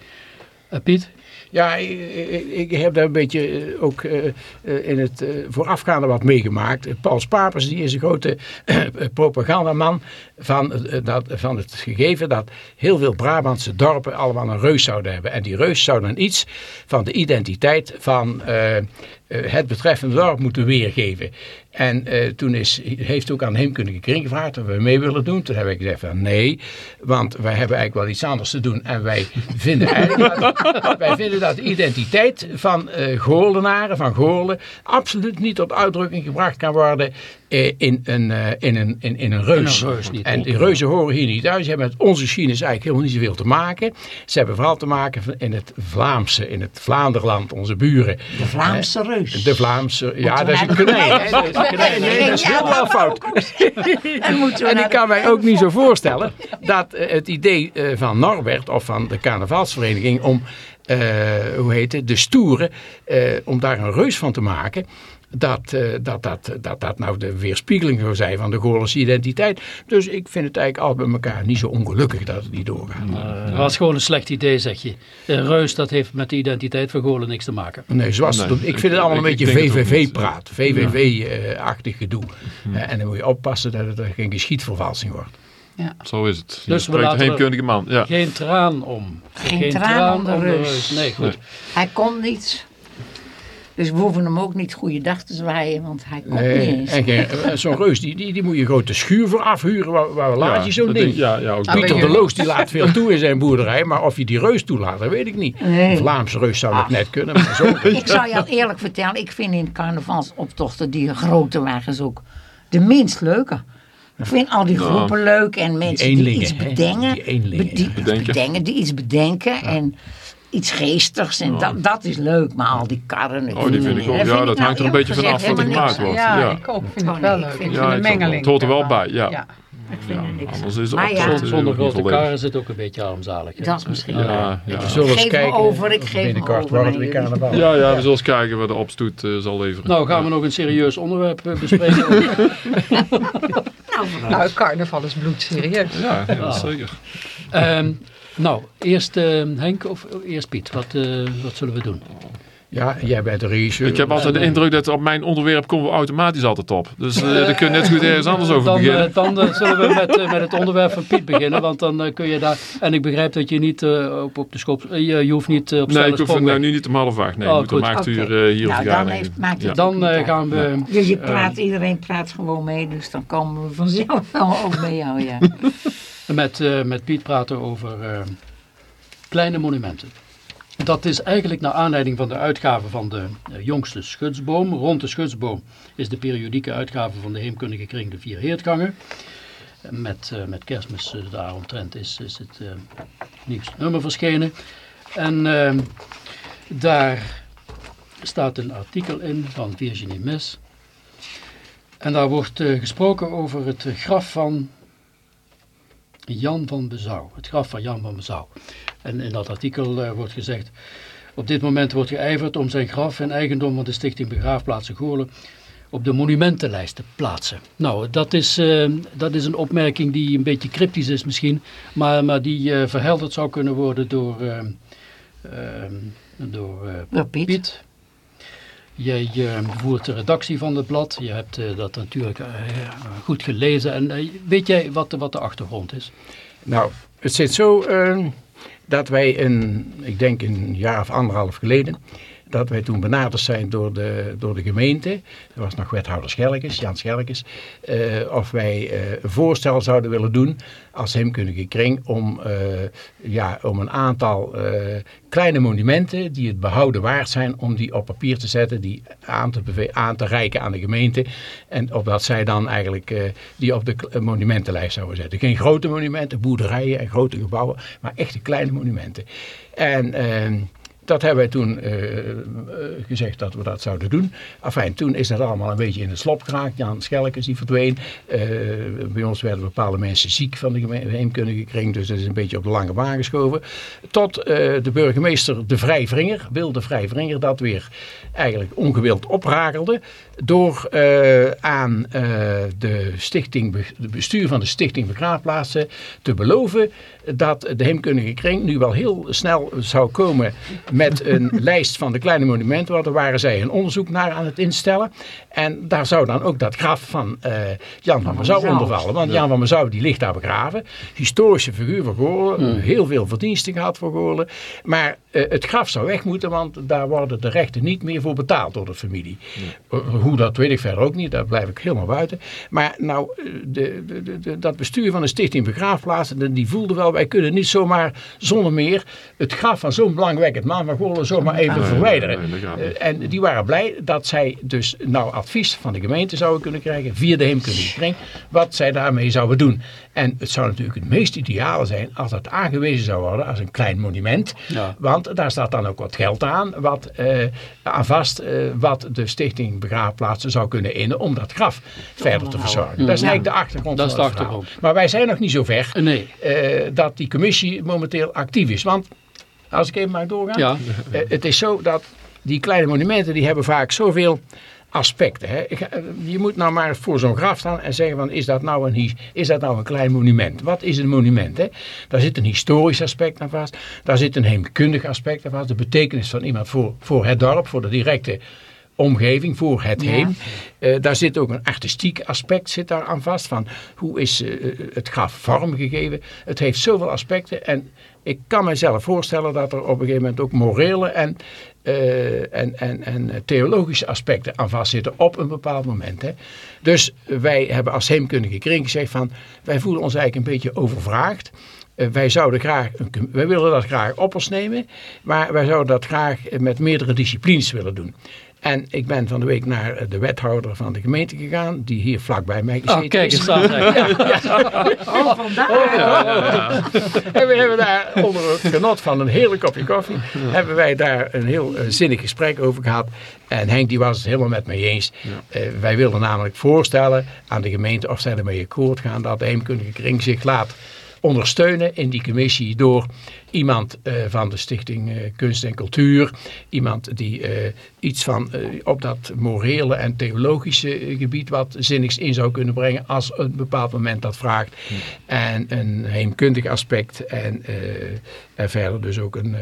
Speaker 1: Piet?
Speaker 5: Ja, ik, ik- ik heb daar een beetje ook eh, eh, in het eh, voorafgaande wat meegemaakt. Paul Spapers die is een grote propagandaman van, dat, van het gegeven dat heel veel Brabantse dorpen allemaal een reus zouden hebben. En die reus zou dan iets van de identiteit van het betreffende dorp moeten weergeven. En eh, toen is, heeft ook aan Heemkundige Kring gevraagd of we mee willen doen. Toen heb ik gezegd van nee, want wij hebben eigenlijk wel iets anders te doen. En wij vinden wij vinden dat de identiteit van eh Goorlenaren, van Goorlen, absoluut niet tot uitdrukking gebracht kan worden eh, in, een, eh, in, een, in, in een reus.
Speaker 1: In een reus niet.
Speaker 5: en die reuzen horen hier niet thuis. Ze hebben met onze Chine's eigenlijk helemaal niet zoveel te maken. Ze hebben vooral te maken in het Vlaamse, in het Vlaanderland, onze buren.
Speaker 2: De Vlaamse reus.
Speaker 5: De Vlaamse, ja, dat is een konijn. hè. Dat is een konijn. Nee, dat is helemaal fout.
Speaker 2: En
Speaker 5: ik kan mij ook niet zo voorstellen dat eh, het idee eh, van Norbert of van de carnavalsvereniging om, eh, hoe heet het, de stoere, eh, om daar een reus van te maken. Dat, eh, dat, dat, dat dat nou de weerspiegeling zou zijn van de Goorlense identiteit. Dus ik vind het eigenlijk al bij elkaar niet zo ongelukkig dat het niet doorgaat.
Speaker 1: Eh, Dat was gewoon een slecht idee, zeg je. Een reus, dat heeft met de identiteit van Goorlen niks te maken.
Speaker 5: Nee, zoals
Speaker 4: Nee,
Speaker 5: het- ik
Speaker 4: ik-
Speaker 5: vind het allemaal
Speaker 4: ik-
Speaker 5: een beetje. VVV-praat, VVV-achtig gedoe. Eh, en dan moet je oppassen dat het er geen geschiedvervalsing wordt.
Speaker 4: Zo is het.
Speaker 1: Dus we
Speaker 4: spreekt
Speaker 1: laten
Speaker 4: man. Ja.
Speaker 1: Geen traan om.
Speaker 2: Geen traan om de reus.
Speaker 1: Nee, goed.
Speaker 4: Nee.
Speaker 2: Hij komt niet. Dus we hoeven hem ook niet goeiedag te zwaaien, want hij komt niet eens.
Speaker 5: en zo'n reus, die, die, die moet je een grote schuur voor afhuren. Waar, waar laat je zo'n ding?
Speaker 4: Ja, ja, ook
Speaker 3: Ah.
Speaker 5: Pieter de Loos die laat veel toe in zijn boerderij, maar of je die reus toelaat, dat weet ik niet.
Speaker 2: Nee.
Speaker 5: Een Vlaamse reus zou dat net kunnen, maar zo.
Speaker 2: Ik zou je al eerlijk vertellen, ik vind in carnavalsoptochten die grote wagens ook de minst leuke. Ik vind al die groepen leuk en mensen die, iets bedenken.
Speaker 5: Die
Speaker 2: bedenken, die iets bedenken en iets geestigs. En dat, dat is leuk, maar al die karren.
Speaker 4: Oh, die vind ik ook.
Speaker 2: dat
Speaker 4: Ja, dat
Speaker 2: ik
Speaker 4: hangt er een
Speaker 2: nou
Speaker 4: beetje vanaf wat gemaakt wordt.
Speaker 3: Ja,
Speaker 4: Ja.
Speaker 3: ik ook. Ik vind
Speaker 2: Oh,
Speaker 3: het wel
Speaker 2: ik
Speaker 3: leuk. Ik
Speaker 2: het-
Speaker 3: vind
Speaker 4: Ja, ik
Speaker 3: mengeling.
Speaker 4: Het hoort er wel bij, ja.
Speaker 2: Ik niks.
Speaker 4: Anders is
Speaker 2: Maar ja,
Speaker 1: Zonder, grote kar is het ook een beetje armzalig. hè?
Speaker 2: Dat is misschien
Speaker 4: Ja, ja.
Speaker 5: We zullen eens
Speaker 2: Geef me
Speaker 5: kijken.
Speaker 2: over, ik geef me over,
Speaker 5: het.
Speaker 4: Ja, ja, we zullen eens kijken wat de opstoet eh, zal leveren.
Speaker 1: Nou, gaan we nog een serieus onderwerp eh, bespreken.
Speaker 2: Nou.
Speaker 3: Nou, carnaval is bloedserieus.
Speaker 4: Ja, ja, zeker.
Speaker 1: Ehm, Nou, eerst eh, Henk of eerst Piet? Wat, eh, wat zullen we doen?
Speaker 5: Ja, jij bent de regisseur.
Speaker 4: Ik heb altijd de indruk dat op mijn onderwerp komen we automatisch altijd op. Dus uh, daar kun je net zo goed ergens anders over
Speaker 1: dan,
Speaker 4: beginnen.
Speaker 1: dan zullen we met, met het onderwerp van Piet beginnen. Want dan kun je daar... En ik begrijp dat je niet eh, op, op de schop... je, je hoeft niet op
Speaker 4: nee, ik hoef nou nu niet om half acht. Nee,
Speaker 1: Oh,
Speaker 4: moet om acht uur hier op
Speaker 2: Nou,
Speaker 4: de
Speaker 2: dan heeft, maakt het
Speaker 4: Ja.
Speaker 1: Dan gaan we...
Speaker 2: Dus je praat, iedereen praat gewoon mee, dus dan komen we vanzelf wel ook bij jou, ja.
Speaker 1: met, eh, met Piet praten over eh, kleine monumenten. Dat is eigenlijk naar aanleiding van de uitgave van de eh, jongste schutsboom. Rond de schutsboom is de periodieke uitgave van de Heemkundige Kring de Vier Heertgangen. Met, met kerstmis daaromtrent is, is het nieuwste nummer verschenen. En eh, daar staat een artikel in van Virginie Mes. En daar wordt gesproken over het graf van Jan van Bezouw. Het graf van Jan van Bezouw. En in dat artikel eh, wordt gezegd... Op dit moment wordt geijverd om zijn graf en eigendom van de Stichting Begraafplaatsen Goorlen op de monumentenlijst te plaatsen. Nou, dat is, eh, dat is een opmerking die een beetje cryptisch is misschien, maar, maar die eh, verhelderd zou kunnen worden door, door
Speaker 2: Door Piet.
Speaker 1: Piet. Jij eh, voert de redactie van het blad. Je hebt eh, dat natuurlijk eh, goed gelezen. En weet jij wat, de- wat de achtergrond is?
Speaker 5: Nou, het zit zo dat wij een, ik denk een jaar of anderhalf geleden, dat wij toen benaderd zijn door de, door de gemeente. Er was nog wethouder Schelkes, Jan Schelkes. eh, of wij eh, een voorstel zouden willen doen als heemkundige kring om, eh, ja, om een aantal kleine monumenten die het behouden waard zijn om die op papier te zetten, die aan te, aan te reiken aan de gemeente. En opdat zij dan eigenlijk die op de monumentenlijst zouden zetten. Geen grote monumenten, boerderijen en grote gebouwen, maar echte kleine monumenten. En dat hebben wij toen eh, eh, gezegd dat we dat zouden doen. Enfin, toen is dat allemaal een beetje in het slop geraakt. Jan Schelkes die verdween. Eh, bij ons werden bepaalde mensen ziek van de geme- heemkundige kring. Dus dat is een beetje op de lange baan geschoven. Tot de burgemeester De Vrijvringer, Wil De Vrijvringer, dat weer eigenlijk ongewild oprakelde. Door eh, aan eh, de, stichting, de bestuur van de Stichting Begraafplaatsen te beloven dat de heemkundige kring nu wel heel snel zou komen met een lijst van de kleine monumenten. Want daar waren zij een onderzoek naar aan het instellen. En daar zou dan ook dat graf van eh, Jan van Mezouw onder vallen. Want Jan van Mezouw die ligt daar begraven. Historische figuur voor Goorlen. Heel veel verdiensten gehad voor Goorlen. Maar het graf zou weg moeten, want daar worden de rechten niet meer voor betaald door de familie. Eh, Hoe dat weet ik verder ook niet, daar blijf ik helemaal buiten. Maar nou, eh, de, de, de- dat bestuur van de Stichting Begraafplaatsen, die voelde wel, wij kunnen niet zomaar zonder meer het graf van zo'n belangwekkend man van Goorlen zomaar even verwijderen. Eh, En die waren blij dat zij dus nou advies van de gemeente zouden kunnen krijgen via de heemkundige kring, wat zij daarmee zouden doen. En het zou natuurlijk het meest ideale zijn als dat aangewezen zou worden als een klein monument.
Speaker 1: Ja.
Speaker 5: Want daar staat dan ook wat geld aan, wat, eh, aan vast, wat de stichting begraafplaatsen zou kunnen innen om dat graf verder te verzorgen. Dat is eigenlijk de achtergrond
Speaker 1: Dat is
Speaker 5: van
Speaker 1: de achtergrond.
Speaker 5: Maar wij zijn nog niet zo ver
Speaker 1: nee,
Speaker 5: eh, dat die commissie momenteel actief is. Want, als ik even mag doorgaan.
Speaker 1: ja.
Speaker 5: Eh, het is zo dat die kleine monumenten die hebben vaak zoveel aspecten. Hè. Eh, je moet nou maar voor zo'n graf staan en zeggen van is dat nou een, is dat nou een klein monument? Wat is een monument? Hè? Daar zit een historisch aspect aan vast. Daar zit een heemkundig aspect aan vast. De betekenis van iemand voor, voor het dorp, voor de directe omgeving, voor het
Speaker 2: Ja.
Speaker 5: heen. Eh, daar zit ook een artistiek aspect zit daar aan vast. Van hoe is eh, het graf vormgegeven? Het heeft zoveel aspecten. En ik kan mezelf voorstellen dat er op een gegeven moment ook morele en, eh, en, en, en theologische aspecten aan vastzitten op een bepaald moment. Hè. Dus wij hebben als heemkundige kring gezegd van wij voelen ons eigenlijk een beetje overvraagd. Eh, wij zouden graag, wij willen dat graag op ons nemen, maar wij zouden dat graag met meerdere disciplines willen doen. En ik ben van de week naar de wethouder van de gemeente gegaan, die hier vlakbij mij gezeten
Speaker 1: Ah, kijk
Speaker 5: is.
Speaker 1: eens aan. zeg.
Speaker 2: Oh, vandaar.
Speaker 5: En we hebben daar onder het genot van een heerlijk kopje koffie, hebben wij daar een heel eh, zinnig gesprek over gehad. En Henk die was het helemaal met mij eens. Eh, wij wilden namelijk voorstellen aan de gemeente of zij ermee akkoord gaan dat de heemkundige kring zich laat ondersteunen in die commissie door iemand eh, van de Stichting eh, Kunst en Cultuur. Iemand die eh, iets van op dat morele en theologische gebied wat zinnigs in zou kunnen brengen als een bepaald moment dat vraagt. En een heemkundig aspect en, en verder dus ook een,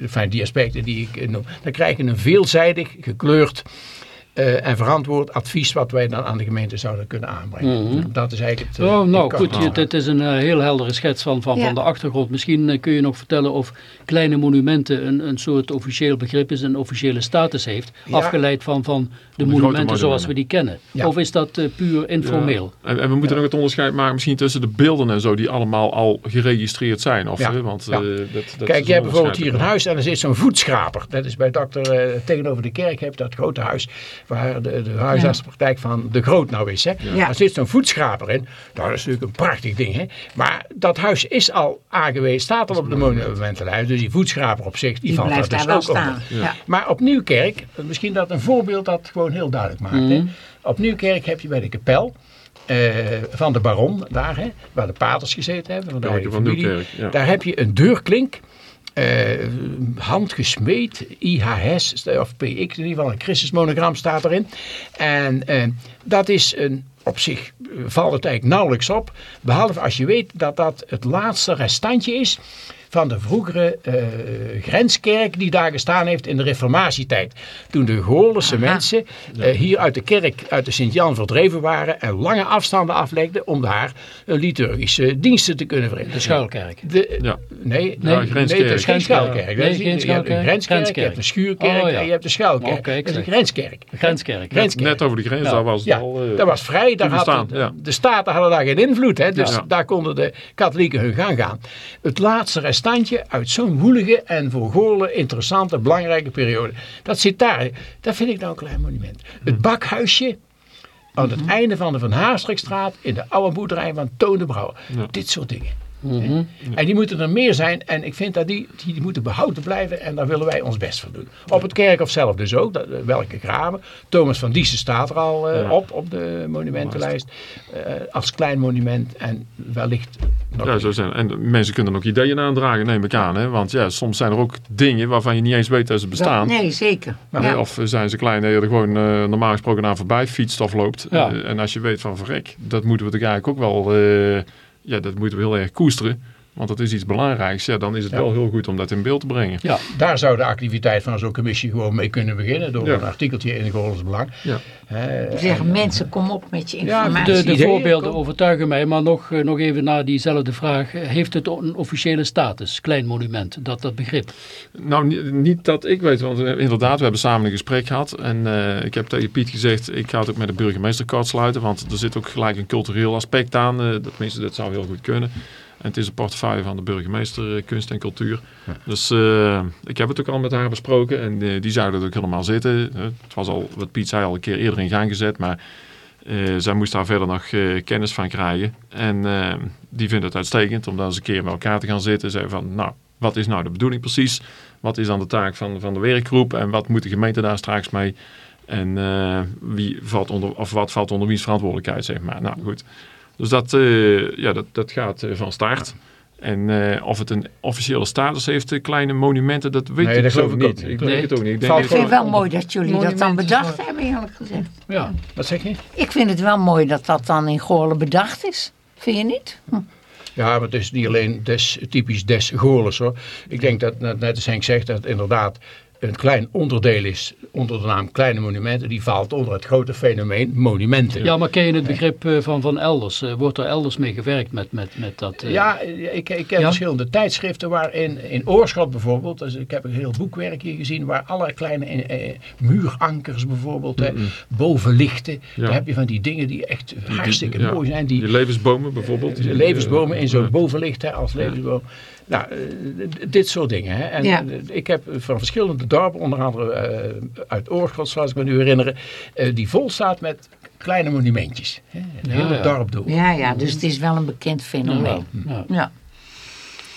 Speaker 5: enfin, die aspecten die ik noem. Dan krijg je een veelzijdig gekleurd eh, en verantwoord advies wat wij dan aan de gemeente zouden kunnen aanbrengen.
Speaker 1: Mhm.
Speaker 5: Dat is eigenlijk het... eh,
Speaker 1: Oh, nou
Speaker 5: in
Speaker 1: goed, je- dit is een eh, heel heldere schets van, van,
Speaker 2: Ja.
Speaker 1: van de achtergrond. Misschien eh, kun je nog vertellen of kleine monumenten een, een soort officieel begrip is, een officiële status heeft,
Speaker 5: Ja.
Speaker 1: afgeleid van, van de monumenten zoals we die kennen.
Speaker 5: Ja.
Speaker 1: Of is dat eh, puur informeel?
Speaker 4: Ja. En, en we moeten nog het onderscheid maken misschien tussen de beelden en zo die allemaal al geregistreerd zijn. Of,
Speaker 5: Ja.
Speaker 4: eh, want,
Speaker 5: Ja.
Speaker 4: eh, dat, dat
Speaker 5: Kijk, je hebt bijvoorbeeld hier een huis en er zit zo'n voetschraper. Dat is bij dokter eh, tegenover de kerk, heb je dat grote huis waar de, de huisartsenpraktijk van de Groot nou is. Hè.
Speaker 2: Ja.
Speaker 5: Daar zit zo'n voetschraper in. Nou, dat is natuurlijk een prachtig ding. Hè. Maar dat huis is al aangewezen, staat al op de monumentenlijst. Dus die voetschraper op zich, die,
Speaker 2: Die
Speaker 5: valt
Speaker 2: blijft
Speaker 5: daar
Speaker 2: daar
Speaker 5: dus
Speaker 2: wel
Speaker 5: ook
Speaker 2: staan.
Speaker 5: onder.
Speaker 2: Ja.
Speaker 5: Maar op Nieuwkerk, misschien dat een voorbeeld dat gewoon heel duidelijk maakt. Hè. Op Nieuwkerk heb je bij de kapel eh, van de baron, daar hè, waar de paters gezeten hebben. Van de
Speaker 4: van. Nieuwkerk, ja.
Speaker 5: Daar heb je een deurklink. Eh, handgesmeed, IHS of PX, in ieder geval een Christusmonogram staat erin. En eh, dat is een, op zich eh, valt het eigenlijk nauwelijks op. Behalve als je weet dat dat het laatste restantje is van de vroegere eh, grenskerk die daar gestaan heeft in de reformatietijd. Toen de Goorlense mensen eh, hier uit de kerk, uit de Sint-Jan verdreven waren en lange afstanden aflegden om daar liturgische diensten te kunnen verrichten.
Speaker 1: De schuilkerk.
Speaker 5: De,
Speaker 1: Nee,
Speaker 5: nee, nee,
Speaker 4: Ja,
Speaker 5: nee,
Speaker 4: grenskerk.
Speaker 5: dat is geen schuilkerk.
Speaker 1: Nee,
Speaker 5: Dat is-
Speaker 1: geen
Speaker 5: je hebt een grenskerk, je hebt een schuurkerk
Speaker 1: Oh, ja.
Speaker 5: en je hebt een schuilkerk. Dat is een grenskerk.
Speaker 1: Grenskerk.
Speaker 5: Grenskerk.
Speaker 4: Net over de grens,
Speaker 1: Ja.
Speaker 4: daar was het
Speaker 5: Ja,
Speaker 4: al... eh,
Speaker 5: dat was vrij. Daar had de,
Speaker 4: ja.
Speaker 5: de staten hadden daar geen invloed. Hè, dus
Speaker 4: Ja.
Speaker 5: daar konden de katholieken hun gang gaan. Het laatste restantje uit zo'n woelige en voor Goorlen interessante, belangrijke periode. Dat zit daar. Dat vind ik nou een klein monument. Het bakhuisje aan het einde van de Van Haastrekstraat in de oude boerderij van Toon de Brouwer.
Speaker 4: Ja.
Speaker 5: Dit soort dingen.
Speaker 1: Mhm.
Speaker 5: En die moeten er meer zijn. En ik vind dat die, die, moeten behouden blijven. En daar willen wij ons best voor doen. Op het kerkhof zelf dus ook. Dat, eh, welke graven. Thomas van Diessen staat er al eh,
Speaker 4: Ja.
Speaker 5: op. Op de monumentenlijst. eh, als klein monument. En wellicht nog
Speaker 4: Ja, zo zijn. En mensen kunnen ook ideeën aandragen, neem ik aan. Hè? Want ja, soms zijn er ook dingen waarvan je niet eens weet dat ze bestaan.
Speaker 2: Nee, zeker. Ja.
Speaker 4: Of zijn ze klein dat je er gewoon eh, normaal gesproken aan voorbij fietst of loopt.
Speaker 1: Ja.
Speaker 4: En als je weet van verrek, dat moeten we toch eigenlijk ook wel, eh, ja, dat moeten we heel erg koesteren. Want dat is iets belangrijks. Ja, dan is het
Speaker 5: Ja.
Speaker 4: wel heel goed om dat in beeld te brengen.
Speaker 1: Ja,
Speaker 5: Daar zou de activiteit van zo'n commissie gewoon mee kunnen beginnen. Door
Speaker 4: Ja.
Speaker 5: een artikeltje in de Goorlandse Belang.
Speaker 4: Ja.
Speaker 2: Zeggen
Speaker 5: en-
Speaker 2: mensen, kom op met je
Speaker 5: Ja,
Speaker 2: informatie.
Speaker 1: de, de voorbeelden overtuigen mij, maar nog, eh, nog even naar diezelfde vraag. Heeft het een officiële status, klein monument, dat, dat begrip?
Speaker 4: Nou, ni- niet dat ik weet, want eh, inderdaad, we hebben samen een gesprek gehad. En eh, ik heb tegen Piet gezegd, ik ga het ook met de burgemeester kort sluiten. Want er zit ook gelijk een cultureel aspect aan. dat, tenminste, dat zou heel goed kunnen. En het is een portefeuille van de burgemeester eh, kunst en cultuur. Dus eh, ik heb het ook al met haar besproken. En eh, die zouden het ook helemaal zitten. Het was al, wat Piet zei, al een keer eerder in gang gezet. Maar zij moest daar verder nog kennis van krijgen. En die vindt het uitstekend om daar eens een keer met elkaar te gaan zitten. Zei van, nou, wat is nou de bedoeling precies? Wat is dan de taak van, van de werkgroep? En wat moet de gemeente daar straks mee? En wie valt onder, of wat valt onder wiens verantwoordelijkheid, zeg maar. Nou, goed. Dus dat, eh, ja, dat, dat gaat eh, van start. En eh, of het een officiële status heeft, kleine monumenten, dat weet
Speaker 5: Nee,
Speaker 4: ik
Speaker 5: dat
Speaker 4: zo
Speaker 5: geloof ik ook
Speaker 4: niet. Ik
Speaker 1: Nee.
Speaker 4: denk het ook niet. Ik denk
Speaker 2: Ik vind het wel mooi dat jullie dat dan bedacht hebben, eerlijk gezegd.
Speaker 1: Ja,
Speaker 5: Wat zeg je?
Speaker 2: Ik vind het wel mooi dat dat dan in Goorlen bedacht is. Vind je niet? Hm.
Speaker 5: Ja, maar het is niet alleen des, typisch des Goorles hoor. Ik denk dat, net als Henk zegt, dat het inderdaad een klein onderdeel is onder de naam kleine monumenten. Die valt onder het grote fenomeen monumenten.
Speaker 1: ja maar ken je het begrip eh, van, van elders? Eh, Wordt er elders mee gewerkt met, met, met dat? eh,
Speaker 5: Ja, ik, ik ken
Speaker 1: Ja?
Speaker 5: verschillende tijdschriften waarin, in Oorschot bijvoorbeeld, dus ik heb een heel boekwerk hier gezien, waar alle kleine eh, muurankers bijvoorbeeld, hè, bovenlichten,
Speaker 4: Ja.
Speaker 5: daar heb je van die dingen die echt hartstikke mooi zijn. Die,
Speaker 4: Die levensbomen bijvoorbeeld.
Speaker 5: de levensbomen in zo'n
Speaker 4: Ja.
Speaker 5: bovenlicht hè, als levensboom. Nou, eh, dit soort dingen. Hè. En
Speaker 2: Ja.
Speaker 5: ik heb van verschillende dorpen, onder andere eh, uit Oorschot, zoals ik me nu herinneren, eh, die vol staat met kleine monumentjes. Hè.
Speaker 1: Ja,
Speaker 5: hele
Speaker 1: ja.
Speaker 5: dorp door.
Speaker 2: Ja, ja, dus het is wel een bekend fenomeen.
Speaker 1: ja.
Speaker 2: Ja.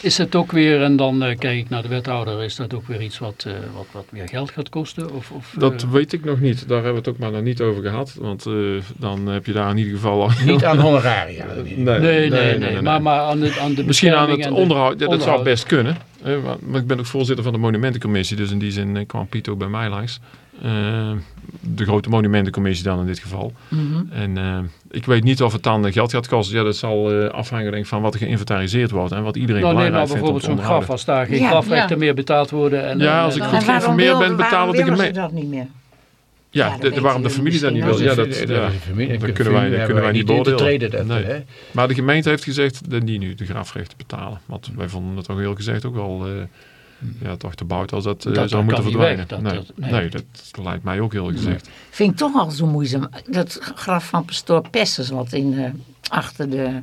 Speaker 1: Is het ook weer, en dan eh, kijk ik naar de wethouder, is dat ook weer iets wat, eh, wat, wat weer geld gaat kosten? Of, of,
Speaker 4: Dat
Speaker 1: eh,
Speaker 4: weet ik nog niet. Daar hebben we het ook maar nog niet over gehad. Want eh, dan heb je daar in ieder geval al...
Speaker 5: Niet aan honoraria.
Speaker 4: Nee,
Speaker 1: Nee, nee, nee, Maar, maar aan de, aan de
Speaker 4: Misschien aan het onderhoud. Ja, dat zou best kunnen. hè, maar, ik ben ook voorzitter van de monumentencommissie. Dus in die zin kwam Piet ook bij mij langs. Eh, de grote monumentencommissie dan in dit geval.
Speaker 2: Mhm.
Speaker 4: En eh, ik weet niet of het dan geld gaat kosten. Ja, dat zal eh, afhangen denk ik, van wat er geïnventariseerd wordt. En wat iedereen
Speaker 1: Nou, nee,
Speaker 4: belangrijk
Speaker 1: maar
Speaker 4: vindt om
Speaker 1: bijvoorbeeld zo'n graf, als daar geen
Speaker 2: Ja,
Speaker 1: grafrechten
Speaker 3: ja.
Speaker 1: meer betaald worden. En,
Speaker 4: Ja, als ik goed geïnformeerd ben, betalen de gemeente-
Speaker 2: dat niet meer?
Speaker 4: Ja,
Speaker 2: Ja, dat
Speaker 4: de- waarom de familie dat niet wil. Ja,
Speaker 5: Dat
Speaker 4: dat, ja,
Speaker 5: dat
Speaker 4: dat kunnen wij, dat kunnen wij niet beoordelen.
Speaker 5: Dat,
Speaker 4: Nee.
Speaker 5: hè.
Speaker 4: Maar de gemeente heeft gezegd dat die nu de grafrechten betalen. Want wij vonden het toch heel gezegd ook wel eh, ja, toch te bout als dat, eh,
Speaker 1: Dat-
Speaker 4: zou
Speaker 1: dat
Speaker 4: moeten verdwijnen.
Speaker 1: weg. Dat-
Speaker 4: nee,
Speaker 1: dat- nee.
Speaker 4: nee, dat lijkt mij ook heel gezegd.
Speaker 2: Vind ik toch al zo moeizaam. Dat graf van pastoor Pesses, wat in, eh, achter de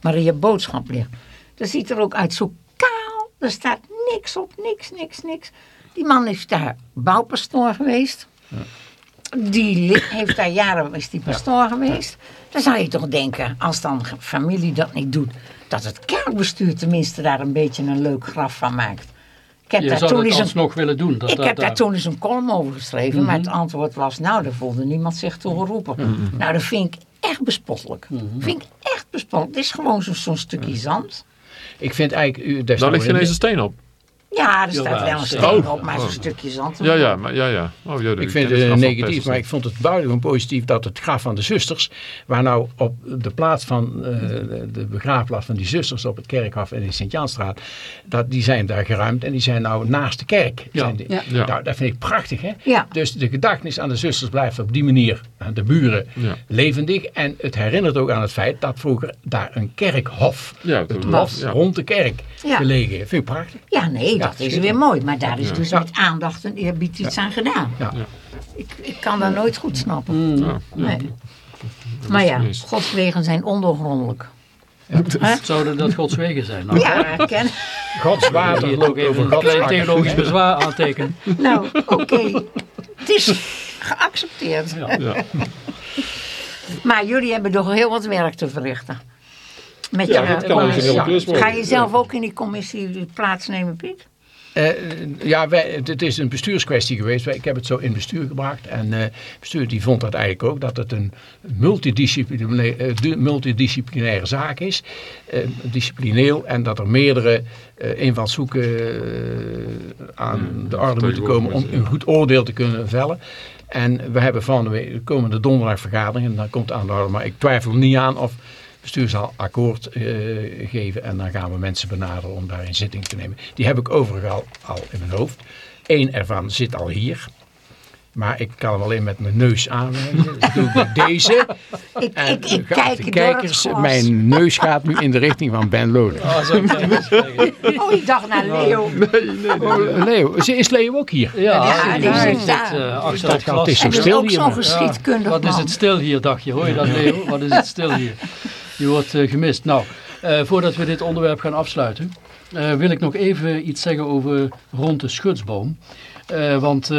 Speaker 2: Maria Boodschap ligt. Dat ziet er ook uit zo kaal. Er staat niks op, niks, niks, niks. Die man is daar bouwpastoor geweest. Die heeft daar jaren is die pastoor geweest. Dan zou je toch denken, als dan familie dat niet doet, dat het kerkbestuur tenminste daar een beetje een leuk graf van maakt. Ik heb
Speaker 1: je
Speaker 2: daar
Speaker 1: zou
Speaker 2: toen
Speaker 1: het
Speaker 2: eens een
Speaker 1: alsnog willen doen. Dat,
Speaker 2: ik
Speaker 1: dat
Speaker 2: heb daar toen eens een column over geschreven, maar het
Speaker 1: Mhm.
Speaker 2: antwoord was, nou, daar voelde niemand zich toe geroepen. Nou, dat vind ik echt bespottelijk.
Speaker 1: Mhm.
Speaker 2: Vind ik echt bespottelijk. Het is gewoon zo- zo'n stukje zand.
Speaker 5: Ik vind eigenlijk... u-
Speaker 4: Daar ligt geen eens een steen op.
Speaker 2: Ja, er staat wel een steen
Speaker 4: Oh.
Speaker 2: op, maar zo'n stukje zand.
Speaker 4: Ja, ja, maar, ja, ja. Oh, ja
Speaker 5: Ik vind het eh, negatief, maar ik vond het buitengewoon positief dat het graf van de zusters, waar nou op de plaats van eh, de- begraafplaats van die zusters op het kerkhof in de Sint-Janstraat, dat, die zijn daar geruimd en die zijn nou naast de kerk.
Speaker 1: Ja.
Speaker 5: Zijn die.
Speaker 2: Ja.
Speaker 4: Ja.
Speaker 5: Nou, dat vind ik prachtig, hè?
Speaker 2: Ja.
Speaker 5: Dus de gedachtenis aan de zusters blijft op die manier aan de buren
Speaker 4: Ja.
Speaker 5: levendig. En het herinnert ook aan het feit dat vroeger daar een kerkhof,
Speaker 4: Ja,
Speaker 5: het was
Speaker 4: ja.
Speaker 5: rond de kerk,
Speaker 2: Ja.
Speaker 5: gelegen heeft. Vind ik prachtig.
Speaker 2: Ja, nee, dat is weer mooi. Maar daar is
Speaker 4: Ja.
Speaker 2: dus
Speaker 5: Ja.
Speaker 2: met aandacht en eerbied iets aan gedaan.
Speaker 5: Ja.
Speaker 4: Ja.
Speaker 2: Ik, ik kan dat nooit goed snappen.
Speaker 1: Mm.
Speaker 4: Ja, ja.
Speaker 2: Nee. Maar ja,
Speaker 4: Jezus.
Speaker 2: Gods wegen zijn ondergrondelijk. Hè?
Speaker 1: Zouden dat Gods wegen zijn? Nou,
Speaker 2: Ja, herken.
Speaker 5: Gods water
Speaker 1: hier ook even
Speaker 5: over
Speaker 1: een klein theologisch bezwaar aantekenen.
Speaker 2: Nou, oké. Het is geaccepteerd.
Speaker 1: Ja.
Speaker 4: Ja.
Speaker 2: Maar jullie hebben toch heel wat werk te verrichten. Met
Speaker 4: Ja,
Speaker 2: je
Speaker 4: dat kan
Speaker 2: commissie. Ga je zelf ook in die commissie plaatsnemen, Piet?
Speaker 5: Eh, ja, wij, het is een bestuurskwestie geweest. Ik heb het zo in bestuur gebracht. En het bestuur die vond dat eigenlijk ook. Dat het een multidisciplinaire, eh, multidisciplinaire zaak is. disciplineel. En dat er meerdere invalshoeken aan de orde moeten komen. Om een goed oordeel te kunnen vellen. En we hebben van de komende donderdag vergadering. En dan komt aan de orde. Maar ik twijfel niet aan of het bestuur zal akkoord eh, geven en dan gaan we mensen benaderen om daar in zitting te nemen. Die heb ik overigens al, al in mijn hoofd. Eén ervan zit al hier. Maar ik kan hem alleen met mijn neus aanwijzen. Dat doe ik met deze.
Speaker 2: Ik,
Speaker 5: En
Speaker 2: ik, kijk het
Speaker 5: kijkers, mijn neus gaat nu in de richting van Ben Lode.
Speaker 1: Ah, zo.
Speaker 2: Oh, ik dacht naar Leo.
Speaker 5: Oh, Leo, is Leo ook hier?
Speaker 1: Ja,
Speaker 2: Ja,
Speaker 1: die zit
Speaker 2: daar.
Speaker 1: eh, achter
Speaker 5: Dat
Speaker 1: het glas.
Speaker 5: het is zo stil
Speaker 2: ook
Speaker 5: hier,
Speaker 1: Wat is het stil hier, dacht je. Hoor je dat, Leo? Wat is het stil hier? Je wordt eh, gemist. Nou, eh, voordat we dit onderwerp gaan afsluiten, eh, wil ik nog even iets zeggen over Rond de Schutsboom. Want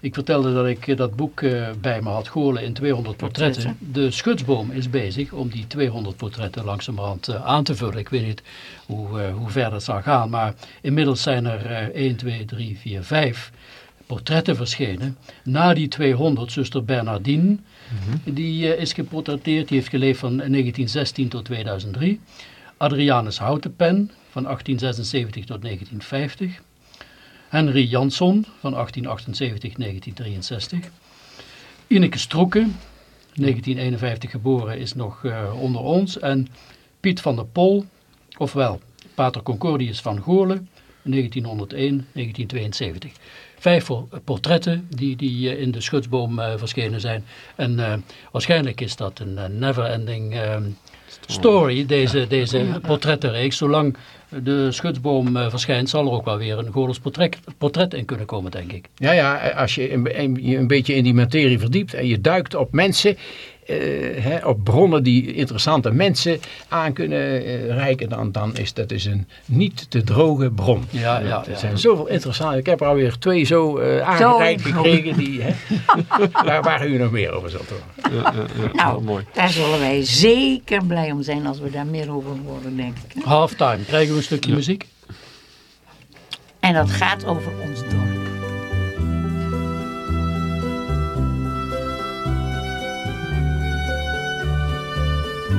Speaker 1: ik vertelde dat ik dat boek bij me had, Goorlen in 200 portretten. De Schutsboom is bezig om die 200 portretten langzamerhand aan te vullen. Ik weet niet hoe, hoe ver dat zal gaan, maar inmiddels zijn er eh 1, 2, 3, 4, 5 portretten verschenen. Na die 200, zuster Bernardine, die eh, is geportretteerd. Die heeft geleefd van 1916 tot 2003. Adrianus Houtenpen van 1876 tot 1950. Henry Jansson van 1878-1963. Ineke Stroeke, 1951 geboren, is nog eh, onder ons. En Piet van der Pol, ofwel Pater Concordius van Goorlen, 1901-1972. Vijf portretten die, die eh, in de Schutsboom eh, verschenen zijn. En eh, waarschijnlijk is dat een never-ending eh, story, deze, deze portrettenreeks. Zolang de Schutsboom eh, verschijnt, zal er ook wel weer een Goorles portret, portret in kunnen komen, denk ik.
Speaker 5: Ja, ja, als je een, een- je een beetje in die materie verdiept en je duikt op mensen, hè, op bronnen die interessante mensen aan kunnen eh, reiken, dan, dan is dat is een niet te droge bron.
Speaker 1: Ja, ja,
Speaker 5: er
Speaker 1: ja.
Speaker 5: zijn zoveel interessante. Ik heb er alweer twee zo eh aangereikt gekregen, die, hè, waar, waar u nog meer over zult horen.
Speaker 4: Ja, ja, ja.
Speaker 2: Nou,
Speaker 4: mooi.
Speaker 2: daar zullen wij zeker blij om zijn als we daar meer over horen, denk ik.
Speaker 1: Halftime, krijgen we een stukje muziek?
Speaker 2: En dat gaat over ons dorp.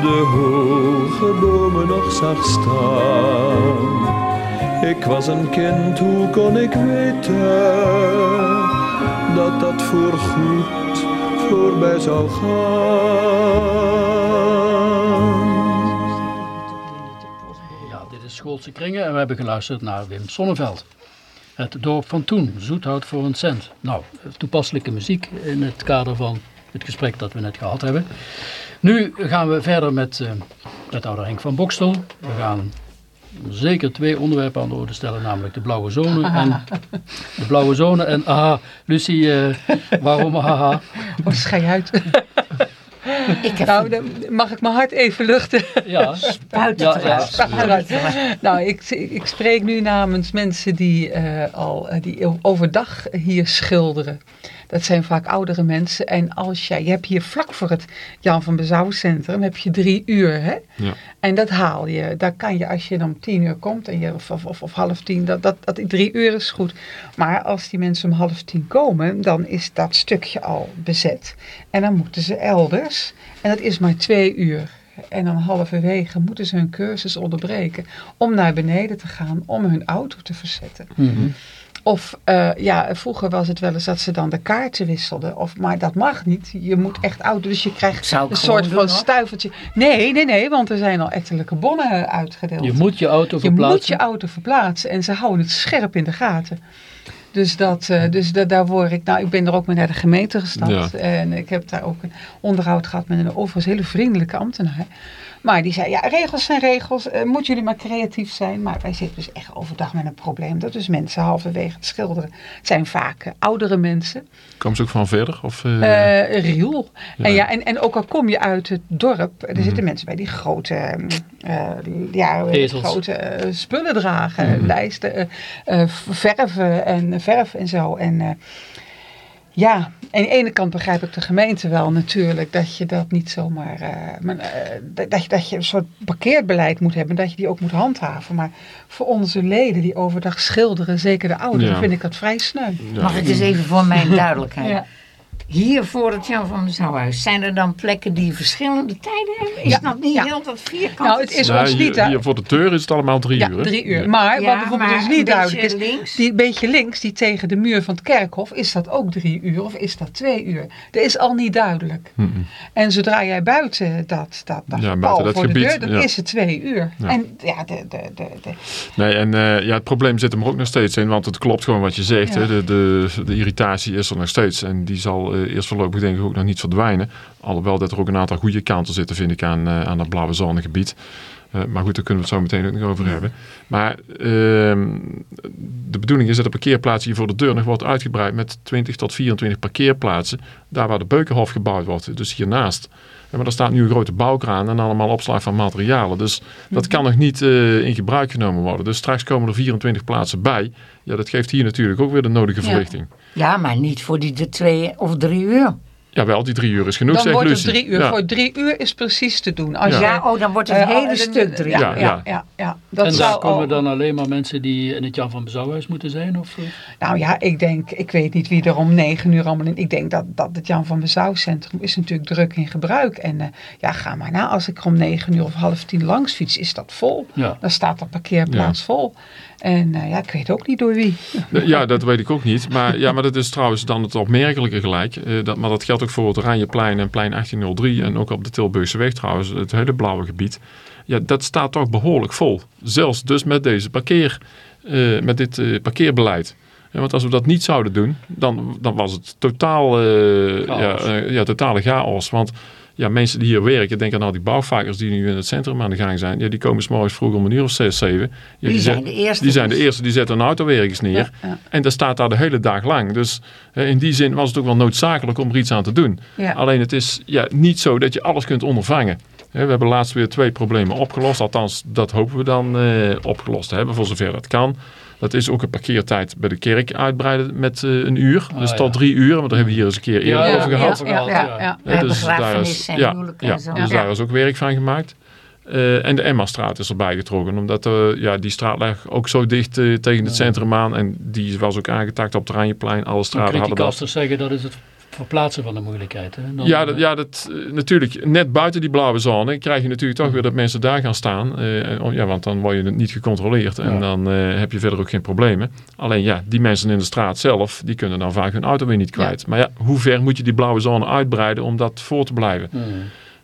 Speaker 6: de hoge bomen nog zag staan. Ik was een kind, hoe kon ik weten dat dat voorgoed voorbij zou gaan?
Speaker 1: Ja, dit is Schoolse Kringen en we hebben geluisterd naar Wim Sonneveld. Het dorp van toen, zoethout voor een cent. Nou, toepasselijke muziek in het kader van het gesprek dat we net gehad hebben. Nu gaan we verder met uh, wethouder Henk van Bokstel. We gaan zeker twee onderwerpen aan de orde stellen, namelijk de blauwe zone en de blauwe zone en aha, Lucie, uh, waarom aha?
Speaker 3: Oh, schei uit.
Speaker 2: Ik heb
Speaker 3: Nou, dan mag ik mijn hart even luchten.
Speaker 1: Ja,
Speaker 2: spuiten
Speaker 1: Ja,
Speaker 2: eruit.
Speaker 1: ja.
Speaker 3: Nou, ik, ik spreek nu namens mensen die eh, al eh, die overdag hier schilderen. Dat zijn vaak oudere mensen. En als jij, je hebt hier vlak voor het Jan van Bezouw Centrum, heb je drie uur. Hè?
Speaker 4: Ja.
Speaker 3: En dat haal je. Daar kan je, als je dan om tien uur komt, en je, of, of, of, of half tien, dat, dat, dat drie uur is goed. Maar als die mensen om half tien komen, dan is dat stukje al bezet. En dan moeten ze elders. En dat is maar twee uur. En dan halverwege moeten ze hun cursus onderbreken om naar beneden te gaan om hun auto te verzetten.
Speaker 1: Mhm.
Speaker 3: Of eh, ja, vroeger was het wel eens dat ze dan de kaarten wisselden. Of, maar dat mag niet. Je moet echt auto. Dus je krijgt een soort
Speaker 2: doen,
Speaker 3: van
Speaker 2: hoor.
Speaker 3: stuivertje. Nee, nee, nee, want er zijn al ettelijke bonnen uitgedeeld.
Speaker 1: Je moet je auto
Speaker 3: Je
Speaker 1: verplaatsen.
Speaker 3: moet je auto verplaatsen en ze houden het scherp in de gaten. Dus, dat, eh, dus da- daar word ik, nou ik ben er ook mee naar de gemeente gestapt.
Speaker 4: Ja.
Speaker 3: En ik heb daar ook een onderhoud gehad met een overigens hele vriendelijke ambtenaar. Maar die zei, ja, regels zijn regels. eh, moeten jullie maar creatief zijn. Maar wij zitten dus echt overdag met een probleem. Dat dus mensen halverwege het schilderen. Het zijn vaak eh, oudere mensen.
Speaker 4: Komen ze ook van verder? Of, eh,
Speaker 3: Eh Riel.
Speaker 4: Ja.
Speaker 3: En, ja, en, en ook al kom je uit het dorp, er
Speaker 4: Mhm.
Speaker 3: zitten mensen bij die grote, eh, ja, grote spullen dragen,
Speaker 4: Mhm.
Speaker 3: lijsten, verven en verf en zo. En eh, ja, aan de ene kant begrijp ik de gemeente wel natuurlijk dat je dat niet zomaar, eh, maar, eh, dat, je, dat je een soort parkeerbeleid moet hebben, dat je die ook moet handhaven. Maar voor onze leden die overdag schilderen, zeker de ouderen,
Speaker 4: Ja.
Speaker 3: vind ik dat vrij sneu.
Speaker 4: ja.
Speaker 2: Mag ik eens even voor mijn duidelijkheid.
Speaker 3: Ja.
Speaker 2: Hier voor het Jan van Mezouwhuis, zijn er dan plekken die verschillende tijden hebben? Is
Speaker 3: Ja,
Speaker 2: dat niet
Speaker 3: ja.
Speaker 2: heel dat vierkant?
Speaker 3: Nou, het is
Speaker 4: Nou,
Speaker 3: ons
Speaker 4: hier,
Speaker 3: niet...
Speaker 4: hier voor de deur is het allemaal drie
Speaker 3: Ja,
Speaker 4: uur. hè?
Speaker 3: drie uur.
Speaker 4: Ja.
Speaker 3: Maar
Speaker 2: Ja,
Speaker 3: wat bijvoorbeeld
Speaker 2: maar een
Speaker 3: niet duidelijk is,
Speaker 2: beetje links.
Speaker 3: die beetje links, die tegen de muur van het kerkhof, is dat ook drie uur of is dat twee uur? Dat is al niet duidelijk. En zodra jij buiten dat, dat, dat
Speaker 4: Ja, buiten dat
Speaker 3: voor de
Speaker 4: gebied,
Speaker 3: deur, dan
Speaker 4: ja.
Speaker 3: is het twee uur.
Speaker 4: Ja.
Speaker 3: En ja, de, de, de, de,
Speaker 4: Nee, en eh, ja, het probleem zit hem er ook nog steeds in, want het klopt gewoon wat je zegt.
Speaker 3: Ja.
Speaker 4: Hè? De, de, de irritatie is er nog steeds en die zal eh, eerst voorlopig denk ik ook nog niet verdwijnen. Alhoewel dat er ook een aantal goede kanten zitten, vind ik, aan, eh, aan dat blauwe zonegebied. Eh, maar goed, daar kunnen we het zo meteen ook nog over hebben. Maar ehm, de bedoeling is dat de parkeerplaats hier voor de deur nog wordt uitgebreid met 20 tot 24 parkeerplaatsen. Daar waar de Beukenhof gebouwd wordt, dus hiernaast. Ja, maar daar staat nu een grote bouwkraan en allemaal opslag van materialen. Dus dat kan nog niet in gebruik genomen worden. Dus straks komen er 24 plaatsen bij. Ja, dat geeft hier natuurlijk ook weer de nodige verlichting.
Speaker 2: Ja, maar niet voor die de twee of drie uur.
Speaker 4: Jawel, die drie uur is genoeg,
Speaker 3: dan
Speaker 4: zegt
Speaker 3: wordt het
Speaker 4: Lucie.
Speaker 3: drie uur.
Speaker 4: Ja.
Speaker 3: Voor drie uur is precies te doen. Als
Speaker 4: Ja.
Speaker 3: je,
Speaker 2: Ja, oh, dan wordt het
Speaker 3: eh,
Speaker 2: hele stuk drie
Speaker 3: ja,
Speaker 2: uur.
Speaker 3: ja,
Speaker 4: Ja,
Speaker 3: ja,
Speaker 4: ja.
Speaker 3: ja, Dat
Speaker 1: en daar
Speaker 3: zou
Speaker 1: komen
Speaker 3: al-
Speaker 1: dan alleen maar mensen die in het Jan van Bezouwhuis moeten zijn? Of, eh?
Speaker 3: Nou ja, ik denk, ik weet niet wie er om negen uur allemaal in. Ik denk dat, dat het Jan van Bezouw Centrum is natuurlijk druk in gebruik. En eh, ja, ga maar na. Als ik er om negen uur of half tien langs fiets, is dat vol.
Speaker 1: ja.
Speaker 3: Dan staat de parkeerplaats vol. En eh, ja, ik weet ook niet door wie.
Speaker 4: Ja, dat weet ik ook niet. Maar, ja, maar dat is trouwens dan het opmerkelijke gelijk. Eh, dat, maar dat geldt ook voor het Oranjeplein en plein 1803. En ook op de Tilburgse weg trouwens, het hele blauwe gebied. Ja, dat staat toch behoorlijk vol. Zelfs dus met deze parkeer, eh, met dit parkeerbeleid. Ja, want als we dat niet zouden doen, dan, dan was het totaal, ja,
Speaker 1: Chaos.
Speaker 4: eh, ja, totale chaos. Want ja, mensen die hier werken, denk aan al die bouwvakkers die nu in het centrum aan de gang zijn. Ja, die komen s morgens vroeg om een uur of zes, zeven. Ja,
Speaker 2: Die zijn de eerste.
Speaker 4: die zijn de
Speaker 2: dus.
Speaker 4: eerste, die zetten een auto ergens neer.
Speaker 3: Ja, ja.
Speaker 4: En dat staat daar de hele dag lang. Dus in die zin was het ook wel noodzakelijk om er iets aan te doen. Alleen het is ja, niet zo dat je alles kunt ondervangen. We hebben laatst weer twee problemen opgelost. Althans, dat hopen we dan eh, opgelost te hebben, voor zover dat kan. Dat is ook een parkeertijd bij de kerk uitbreiden met eh, een uur.
Speaker 1: Ah,
Speaker 4: dus
Speaker 1: ja.
Speaker 4: tot drie uur. Want daar hebben we hier eens een keer eerder
Speaker 1: Ja,
Speaker 4: over
Speaker 1: ja,
Speaker 4: gehad.
Speaker 1: ja, ja, ja.
Speaker 3: ja.
Speaker 4: Hè,
Speaker 2: Bij
Speaker 4: dus daar is,
Speaker 2: en
Speaker 4: ja,
Speaker 2: en zo.
Speaker 4: dus
Speaker 2: Ja.
Speaker 4: daar is ook werk van gemaakt. Eh, en de Emma-straat is erbij getrokken. Omdat ja, die straat lag ook zo dicht tegen het centrum aan. En die was ook aangetakt op het Ranjeplein. Alle straten hadden dat.
Speaker 1: Criticasters zeggen dat is het verplaatsen van de moeilijkheid. Hè? Dan,
Speaker 4: Ja,
Speaker 1: eh,
Speaker 4: dat, ja dat, eh, natuurlijk. Net buiten die blauwe zone krijg je natuurlijk toch weer dat mensen daar gaan staan. Eh, ja, want dan word je niet gecontroleerd. En
Speaker 1: Ja.
Speaker 4: dan eh, heb je verder ook geen problemen. Alleen ja, die mensen in de straat zelf, die kunnen dan vaak hun auto weer niet kwijt. Maar ja, hoe ver moet je die blauwe zone uitbreiden om dat voor te blijven?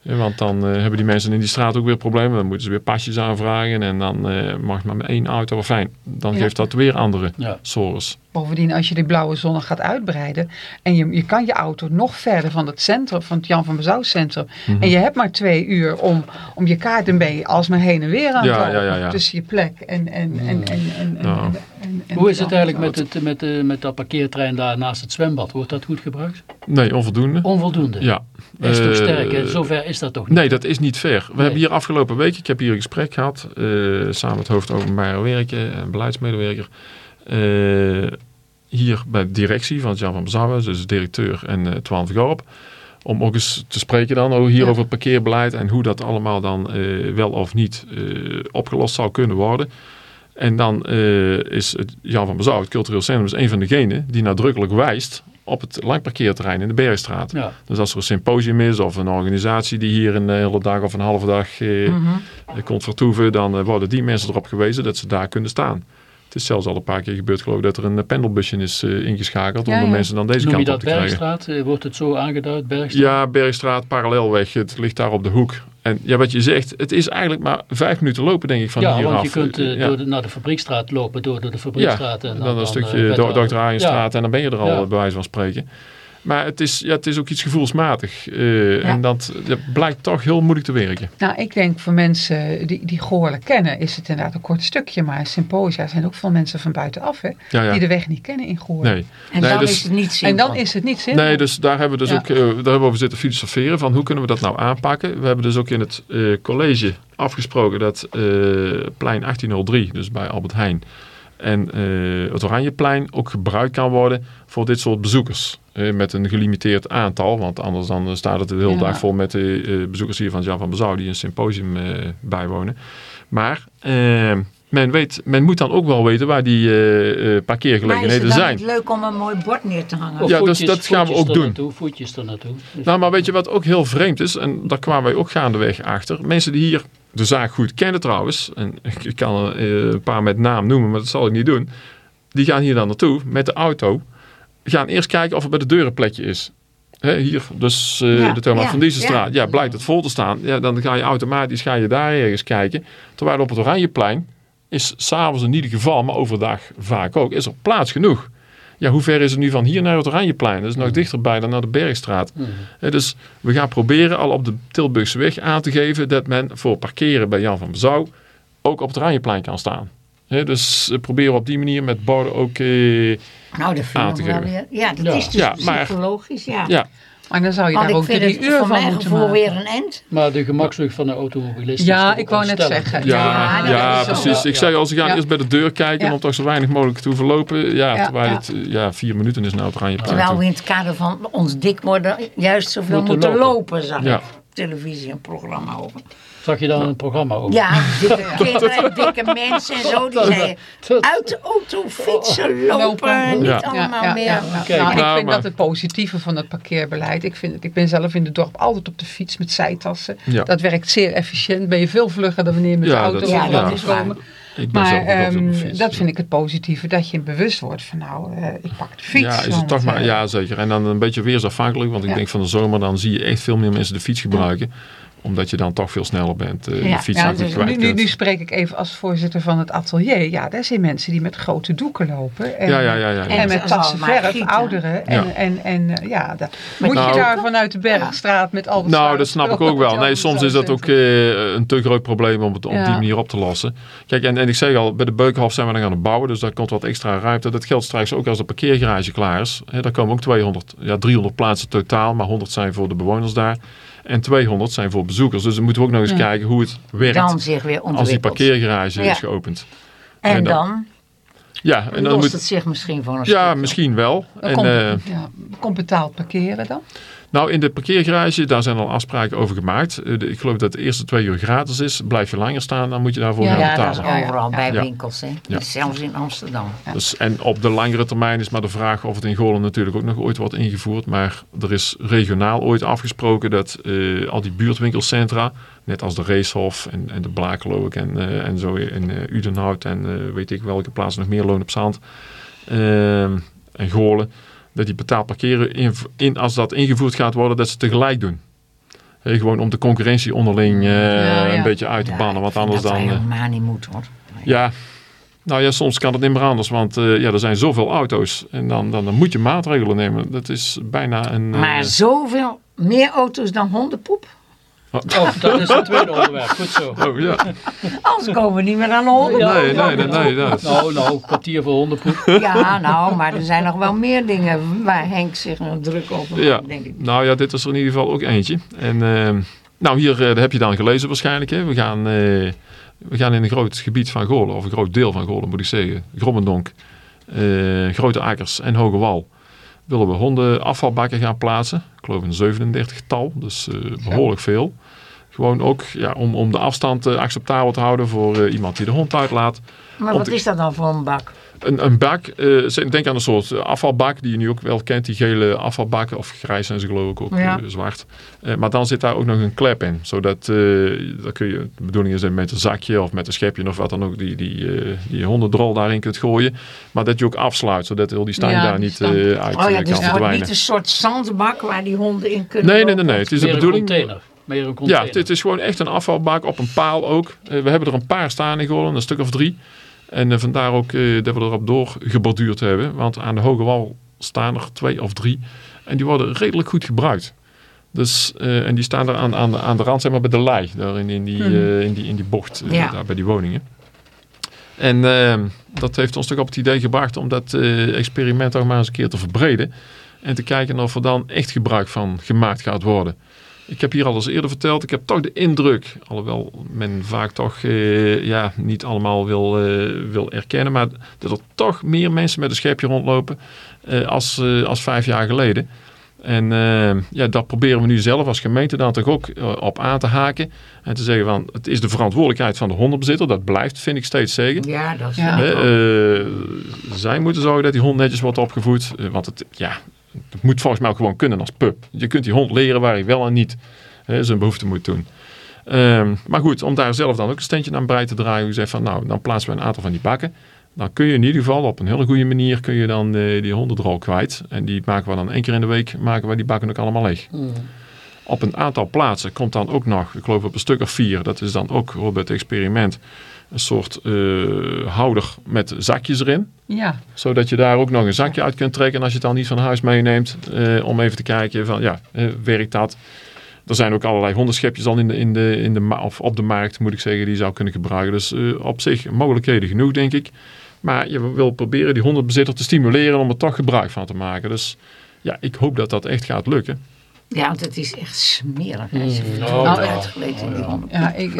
Speaker 4: want dan eh, hebben die mensen in die straat ook weer problemen. Dan moeten ze weer pasjes aanvragen. En dan eh, mag maar met één auto. Fijn, dan
Speaker 3: Ja.
Speaker 4: geeft dat weer andere
Speaker 1: Ja.
Speaker 4: sores.
Speaker 3: Bovendien, als je die blauwe zone gaat uitbreiden en je, je kan je auto nog verder van het centrum, van het Jan van Bezouw centrum,
Speaker 4: Mhm.
Speaker 3: en je hebt maar twee uur om, om je kaart en ben je alsmaar heen en weer aan het
Speaker 4: Ja,
Speaker 3: lopen
Speaker 4: ja, ja, ja.
Speaker 3: tussen je plek en, en, en, en, en, en,
Speaker 4: Ja.
Speaker 3: en- en- en
Speaker 1: Hoe is het eigenlijk met, het, met, de, met dat parkeertrein daar naast het zwembad? Wordt dat goed gebruikt?
Speaker 4: Nee, onvoldoende.
Speaker 1: Onvoldoende.
Speaker 4: Ja.
Speaker 1: Dat is toch
Speaker 4: Eh,
Speaker 1: sterk, hè? Zover is dat toch niet?
Speaker 4: Nee, dat is niet ver. We
Speaker 1: Nee.
Speaker 4: hebben hier afgelopen week, ik heb hier een gesprek gehad, eh, samen met hoofd openbare werken en beleidsmedewerker. Eh, hier bij de directie van Jan van Bezouwen, dus directeur en eh Twan Vergorp. Om ook eens te spreken dan over- hier
Speaker 3: Ja.
Speaker 4: over het parkeerbeleid en hoe dat allemaal dan eh, wel of niet eh, opgelost zou kunnen worden. En dan is het Jan van Bezouw, het cultureel centrum, is een van degenen die nadrukkelijk wijst op het langparkeerterrein in de Bergstraat.
Speaker 1: Ja.
Speaker 4: Dus als er een symposium is of een organisatie die hier een hele dag of een halve dag
Speaker 2: Mhm.
Speaker 4: komt vertoeven, dan worden die mensen erop gewezen dat ze daar kunnen staan. Het is zelfs al een paar keer gebeurd, geloof ik, dat er een eh, pendelbusje is eh, ingeschakeld
Speaker 3: Ja,
Speaker 4: om de
Speaker 3: ja.
Speaker 4: mensen dan deze
Speaker 1: Noem
Speaker 4: kant op
Speaker 1: dat
Speaker 4: te krijgen.
Speaker 1: Bergstraat? Eh, Wordt het zo aangeduid, Bergstraat?
Speaker 4: Ja, Bergstraat, parallelweg, het ligt daar op de hoek. En ja, wat je zegt, het is eigenlijk maar vijf minuten lopen, denk ik, van
Speaker 1: ja,
Speaker 4: hier
Speaker 1: want
Speaker 4: af.
Speaker 1: je kunt
Speaker 4: Ja.
Speaker 1: door de, naar de fabriekstraat lopen, door, door de
Speaker 4: ja,
Speaker 1: fabriekstraat.
Speaker 4: en
Speaker 1: en
Speaker 4: dan, een
Speaker 1: eh,
Speaker 4: stukje
Speaker 1: werd
Speaker 4: Do-
Speaker 1: daar-
Speaker 4: Dr. Aaienstraat en dan ben je er al,
Speaker 1: Ja.
Speaker 4: bij wijze van spreken. Maar het is, ja, het is ook iets gevoelsmatig. Eh, En dat, dat blijkt toch heel moeilijk te werken.
Speaker 3: Nou, ik denk voor mensen die, die Goorlen kennen, is het inderdaad een kort stukje. Maar symposia zijn ook veel mensen van buitenaf, hè,
Speaker 4: Ja, ja.
Speaker 3: die de weg niet kennen in Goorlen.
Speaker 4: Nee.
Speaker 2: En
Speaker 4: Nee,
Speaker 2: dan
Speaker 4: dus-
Speaker 2: is het niet
Speaker 3: En
Speaker 2: simpel.
Speaker 3: dan is het niet zinvol.
Speaker 4: Nee, dus daar hebben we dus
Speaker 3: Ja.
Speaker 4: ook eh, daar hebben we over zitten filosoferen van hoe kunnen we dat nou aanpakken. We hebben dus ook in het eh, college afgesproken dat eh, plein 1803, dus bij Albert Heijn, en eh, het Oranjeplein ook gebruikt kan worden voor dit soort bezoekers. Eh, met een gelimiteerd aantal, want anders dan eh, staat het de hele
Speaker 3: Ja.
Speaker 4: dag vol met de eh, bezoekers hier van Jan van Bezouw die een symposium eh, bijwonen. Maar men, weet, men moet dan ook wel weten waar die eh, eh,
Speaker 2: maar is het
Speaker 4: parkeergelegenheden
Speaker 2: dan
Speaker 4: zijn.
Speaker 2: niet leuk om een mooi bord neer te hangen?
Speaker 1: Of
Speaker 4: Ja, dus dat gaan we ook doen.
Speaker 1: Naartoe, voetjes er naartoe. Dus-
Speaker 4: Nou, maar weet je wat ook heel vreemd is? En daar kwamen wij ook gaandeweg achter. Mensen die hier de zaak goed kennen trouwens. En ik kan er eh, een paar met naam noemen, maar dat zal ik niet doen. Die gaan hier dan naartoe met de auto. Gaan eerst kijken of er bij de deur een plekje is. Hier, dus eh,
Speaker 2: Ja,
Speaker 4: de Thomas
Speaker 2: ja,
Speaker 4: van Diesenstraat. Ja.
Speaker 2: ja.
Speaker 4: blijkt het vol te staan. Ja, dan ga je automatisch ga je daar ergens kijken. Terwijl op het Oranjeplein is s'avonds in ieder geval, maar overdag vaak ook, is er plaats genoeg. Ja, hoe ver is het nu van hier naar het Oranjeplein? Dat is nog dichterbij dan naar de Bergstraat. Hè, dus we gaan proberen al op de Tilburgse weg aan te geven dat men voor parkeren bij Jan van Bezouw ook op het Oranjeplein kan staan. Hè, dus eh, proberen we op die manier met borden ook... eh,
Speaker 2: Nou, dat
Speaker 4: aan te geven.
Speaker 2: weer. Ja, dat
Speaker 1: Ja.
Speaker 2: is dus
Speaker 4: Ja, maar-
Speaker 2: psychologisch. Ja.
Speaker 4: ja,
Speaker 3: Maar dan zou je
Speaker 2: Want
Speaker 3: daar
Speaker 2: ik
Speaker 3: ook drie
Speaker 2: het
Speaker 3: uur
Speaker 2: voor
Speaker 3: van
Speaker 2: mijn
Speaker 3: moeten maken.
Speaker 2: weer een end.
Speaker 1: Maar de gemakzucht van de automobilist
Speaker 3: Ja, ik wou net zeggen.
Speaker 4: ja, precies. Ik zei al, ze gaan
Speaker 3: Ja.
Speaker 4: eerst bij de deur kijken
Speaker 3: Ja.
Speaker 4: om toch zo weinig mogelijk te hoeven lopen. Ja,
Speaker 3: Ja,
Speaker 4: terwijl
Speaker 3: ja.
Speaker 4: het eh, ja, vier minuten is naar het Oranjeplein
Speaker 2: Terwijl we in het kader van ons dik worden juist zoveel
Speaker 1: Moeten
Speaker 2: moeten,
Speaker 1: lopen.
Speaker 2: lopen, zag
Speaker 4: Ja.
Speaker 2: ik. Televisie een programma over.
Speaker 1: Zag je dan een programma over?
Speaker 2: Ja, dikke kinderen, dikke mensen en zo. Die zeiden uit de auto fietsen, lopen.
Speaker 3: Lopen.
Speaker 2: Niet
Speaker 4: Ja.
Speaker 2: allemaal meer.
Speaker 3: Nou, ik vind dat het positieve van het parkeerbeleid. Ik, vind het, ik ben zelf in het dorp altijd op de fiets met zijtassen.
Speaker 4: Ja.
Speaker 3: Dat werkt zeer efficiënt. Ben je veel vlugger dan wanneer je met
Speaker 4: Ja,
Speaker 3: de auto
Speaker 4: dat-
Speaker 2: Ja, dat
Speaker 4: ja.
Speaker 2: is waar.
Speaker 3: komen.
Speaker 4: Ik ben
Speaker 3: Maar
Speaker 4: zelf ook altijd op
Speaker 3: ehm,
Speaker 4: de fiets.
Speaker 3: dat vind ik het positieve. Dat je bewust wordt van nou, eh, ik pak de fiets.
Speaker 4: Ja, is het
Speaker 3: want,
Speaker 4: toch maar,
Speaker 3: eh,
Speaker 4: ja, zeker. En dan een beetje weersafhankelijk, want ik denk van de zomer dan zie je echt veel meer mensen de fiets gebruiken. Omdat je dan toch veel sneller bent. eh
Speaker 2: Ja.
Speaker 4: de fiets
Speaker 3: Ja,
Speaker 4: eigenlijk
Speaker 3: dus
Speaker 4: kwijt
Speaker 3: nu, nu, nu spreek ik even als voorzitter van het atelier. Ja, daar zijn mensen die met grote doeken lopen. En,
Speaker 4: Ja, ja, ja, ja, ja.
Speaker 3: En met tassen verf,
Speaker 2: gieten.
Speaker 3: ouderen. En,
Speaker 4: Ja.
Speaker 3: en, en, eh, ja, da- moet
Speaker 4: Nou-
Speaker 3: je daar vanuit de Bergstraat met al
Speaker 4: Nou, dat snap ik ook wel. Nee, soms is dat ook eh, een te groot probleem om het op
Speaker 3: Ja.
Speaker 4: die manier op te lossen. Kijk, en, en ik zeg al, bij de Beukenhof zijn we dan aan het bouwen, dus daar komt wat extra ruimte. Dat geldt straks ook als de parkeergarage klaar is. Hè, daar komen ook 200, ja, 300 plaatsen totaal, maar 100 zijn voor de bewoners daar. En 200 zijn voor bezoekers. Dus dan moeten we ook nog eens kijken hoe het werkt
Speaker 2: Dan zich weer
Speaker 4: als die parkeergarage
Speaker 2: Ja.
Speaker 4: is geopend.
Speaker 2: En
Speaker 4: En dan-
Speaker 2: dan
Speaker 4: Ja, en dan
Speaker 2: lost
Speaker 4: moet,
Speaker 2: het zich misschien voor een
Speaker 4: ja misschien wel.
Speaker 3: Dan
Speaker 4: En,
Speaker 3: komt,
Speaker 4: eh,
Speaker 3: ja, komt betaald parkeren dan?
Speaker 4: Nou, in de parkeergarage, daar zijn al afspraken over gemaakt. Eh, Ik geloof dat de eerste twee uur gratis is. Blijf je langer staan, dan moet je daarvoor
Speaker 3: Ja,
Speaker 4: gaan
Speaker 2: Ja, dat
Speaker 4: betalen.
Speaker 2: is
Speaker 3: Ja, ja.
Speaker 2: overal bij
Speaker 4: Ja.
Speaker 2: winkels. Hè.
Speaker 4: Ja.
Speaker 2: Zelfs in Amsterdam.
Speaker 4: Dus, en op de langere termijn is maar de vraag of het in Goorlen natuurlijk ook nog ooit wordt ingevoerd. Maar er is regionaal ooit afgesproken dat eh, al die buurtwinkelcentra, net als de Racehof en, en de Blakelo en, eh, en zo in Udenhout en eh, weet ik welke plaatsen nog meer, Loon op Zand eh, en Goorlen, dat die betaald parkeren, in, in, als dat ingevoerd gaat worden, dat ze tegelijk doen. Gewoon om de concurrentie onderling eh,
Speaker 3: Ja, ja.
Speaker 4: een beetje uit te bannen.
Speaker 2: ik
Speaker 4: Want anders
Speaker 2: dat
Speaker 4: dan...
Speaker 2: dat
Speaker 4: eh,
Speaker 2: helemaal niet moet hoor.
Speaker 4: ja, nou ja, soms kan het niet meer anders, want eh, ja, er zijn zoveel auto's. En dan, dan, dan moet je maatregelen nemen. Dat is bijna een...
Speaker 2: Maar zoveel meer auto's dan hondenpoep?
Speaker 1: Oh, dat is het tweede onderwerp. Goed zo.
Speaker 4: oh, ja.
Speaker 2: Anders komen we niet meer aan de honden.
Speaker 4: Nee, nee, nee, nee. dat-
Speaker 1: Nou, nou, kwartier voor hondenpoep.
Speaker 2: Ja, nou, maar er zijn nog wel meer dingen waar Henk zich een druk over
Speaker 4: Ja,
Speaker 2: maakt, denk ik.
Speaker 4: nou ja, dit is er in ieder geval ook eentje. En ehm, nou, hier eh, heb je dan gelezen waarschijnlijk. Hè. We, gaan, eh, we gaan in een groot gebied van Goorlen, of een groot deel van Goorlen moet ik zeggen. Grommendonk, eh, Grote Akkers en Hoge Wal. Willen we hondenafvalbakken gaan plaatsen. Ik geloof een 37 tal, dus eh, behoorlijk veel. Gewoon ook ja, om, om de afstand eh, acceptabel te houden voor eh, iemand die de hond uitlaat.
Speaker 2: Maar wat
Speaker 4: te-
Speaker 2: is dat dan voor een bak?
Speaker 4: Een, een bak, eh, ze- denk aan een soort afvalbak die je nu ook wel kent, die gele afvalbakken, of grijs zijn ze geloof ik ook,
Speaker 2: Ja.
Speaker 4: zwart. Eh, maar dan zit daar ook nog een klep in, zodat eh, dan kun je, de bedoeling is dat met een zakje of met een schepje of wat dan ook, die, die, eh, die hondendrol daarin kunt gooien. Maar dat je ook afsluit, zodat heel die stank
Speaker 3: Ja,
Speaker 4: daar niet eh, uit
Speaker 2: Oh ja, dus het
Speaker 4: verdwijnen.
Speaker 2: niet een soort zandbak waar die honden in kunnen
Speaker 4: Nee, nee, nee, nee. Het is de bedoeling.
Speaker 1: container. Meer een
Speaker 4: Ja, dit is gewoon echt een afvalbak op een paal ook. Eh, we hebben er een paar staan in Goorlen, een stuk of drie. En eh, vandaar ook eh, dat we erop doorgeborduurd hebben. Want aan de hoge wal staan er twee of drie. En die worden redelijk goed gebruikt. Dus, eh, en die staan er aan, aan, aan de rand, zeg maar bij de lei. Daar in, in, die,
Speaker 3: Mhm.
Speaker 4: eh, in, die, in die bocht,
Speaker 2: Ja.
Speaker 4: daar bij die woningen. En eh, dat heeft ons toch op het idee gebracht om dat eh, experiment ook maar eens een keer te verbreden. En te kijken of er dan echt gebruik van gemaakt gaat worden. Ik heb hier al eens eerder verteld, ik heb toch de indruk, alhoewel men vaak toch eh, ja, niet allemaal wil, eh, wil erkennen, maar dat er toch meer mensen met een schepje rondlopen eh, als, als vijf jaar geleden. En ja, dat proberen we nu zelf als gemeente dan toch ook op aan te haken. En te zeggen van, het is de verantwoordelijkheid van de hondenbezitter. Dat blijft, vind ik steeds zeggen.
Speaker 2: Ja, dat is
Speaker 3: Ja.
Speaker 4: eh, zij moeten zorgen dat die hond netjes wordt opgevoed. want het, ja, het moet volgens mij ook gewoon kunnen als pup. Je kunt die hond leren waar hij wel en niet hè, zijn behoefte moet doen. Ehm, maar goed, om daar zelf dan ook een steentje aan bij te draaien. Je zegt van nou, dan plaatsen we een aantal van die bakken. Dan kun je in ieder geval op een hele goede manier kun je dan eh, die hondendrol kwijt. En die maken we dan één keer in de week, maken we die bakken ook allemaal leeg. Op een aantal plaatsen komt dan ook nog, ik geloof op een stuk of vier, dat is dan ook het experiment, een soort eh, houder met zakjes erin.
Speaker 3: Ja,
Speaker 4: Zodat je daar ook nog een zakje uit kunt trekken. En als je het dan niet van huis meeneemt, eh, om even te kijken van ja, eh, werkt dat? Er zijn ook allerlei hondenschepjes al in de, in de, in de, of op de markt, moet ik zeggen, die je zou kunnen gebruiken. Dus op zich mogelijkheden genoeg, denk ik. Maar je wil proberen die hondenbezitter te stimuleren om er toch gebruik van te maken. Dus ja, ik hoop dat dat echt gaat lukken.
Speaker 2: Ja, want het is echt smerig. hè. Ze
Speaker 1: Mm, oh,
Speaker 2: nou,
Speaker 1: ja.
Speaker 2: uitgelezen in die
Speaker 3: ja ik,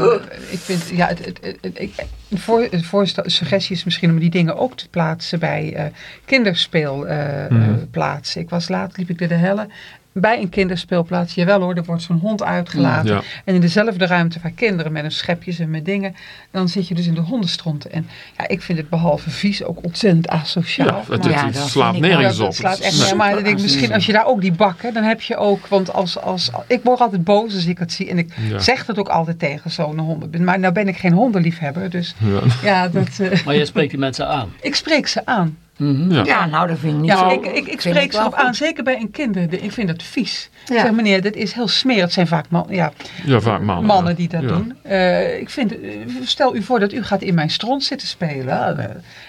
Speaker 3: ik vind, ja, het, het, het, het- ik, een voor, voorstel, suggestie is misschien om die dingen ook te plaatsen bij eh kinderspeelplaatsen.
Speaker 4: Mhm.
Speaker 3: Ik was laat, liep ik door de helle. Bij een kinderspeelplaats, jawel hoor, er wordt zo'n hond uitgelaten.
Speaker 4: Ja.
Speaker 3: En in dezelfde ruimte waar kinderen met hun schepjes en met dingen, dan zit je dus in de hondenstront. En ja, ik vind het behalve vies ook ontzettend asociaal.
Speaker 4: Ja, het,
Speaker 3: Maar-
Speaker 2: Ja,
Speaker 4: het slaat nergens op.
Speaker 3: dat slaat echt
Speaker 4: Nee.
Speaker 3: Maar ik denk, misschien als je daar ook die bakken, dan heb je ook, want als, als, ik word altijd boos als ik het zie. En ik
Speaker 4: Ja.
Speaker 3: zeg dat ook altijd tegen zo'n honden. Maar nou ben ik geen hondenliefhebber, dus
Speaker 4: Ja.
Speaker 3: ja, dat, eh,
Speaker 1: Maar je spreekt die mensen aan.
Speaker 3: ik spreek ze aan.
Speaker 1: Mhm.
Speaker 4: Ja.
Speaker 2: Ja, nou, dat vind ik niet
Speaker 3: Ja,
Speaker 2: zo.
Speaker 3: ik, ik, ik spreek ze ook aan, zeker bij een kinder. Ik vind dat vies.
Speaker 2: Ja.
Speaker 3: Ik zeg, meneer, dit is heel smerig. Het zijn vaak man, ja,
Speaker 4: Ja, vaak mannen.
Speaker 3: mannen
Speaker 4: ja.
Speaker 3: die dat
Speaker 4: Ja.
Speaker 3: doen. Eh, ik vind, eh, stel u voor dat u gaat in mijn stront zitten spelen. Eh,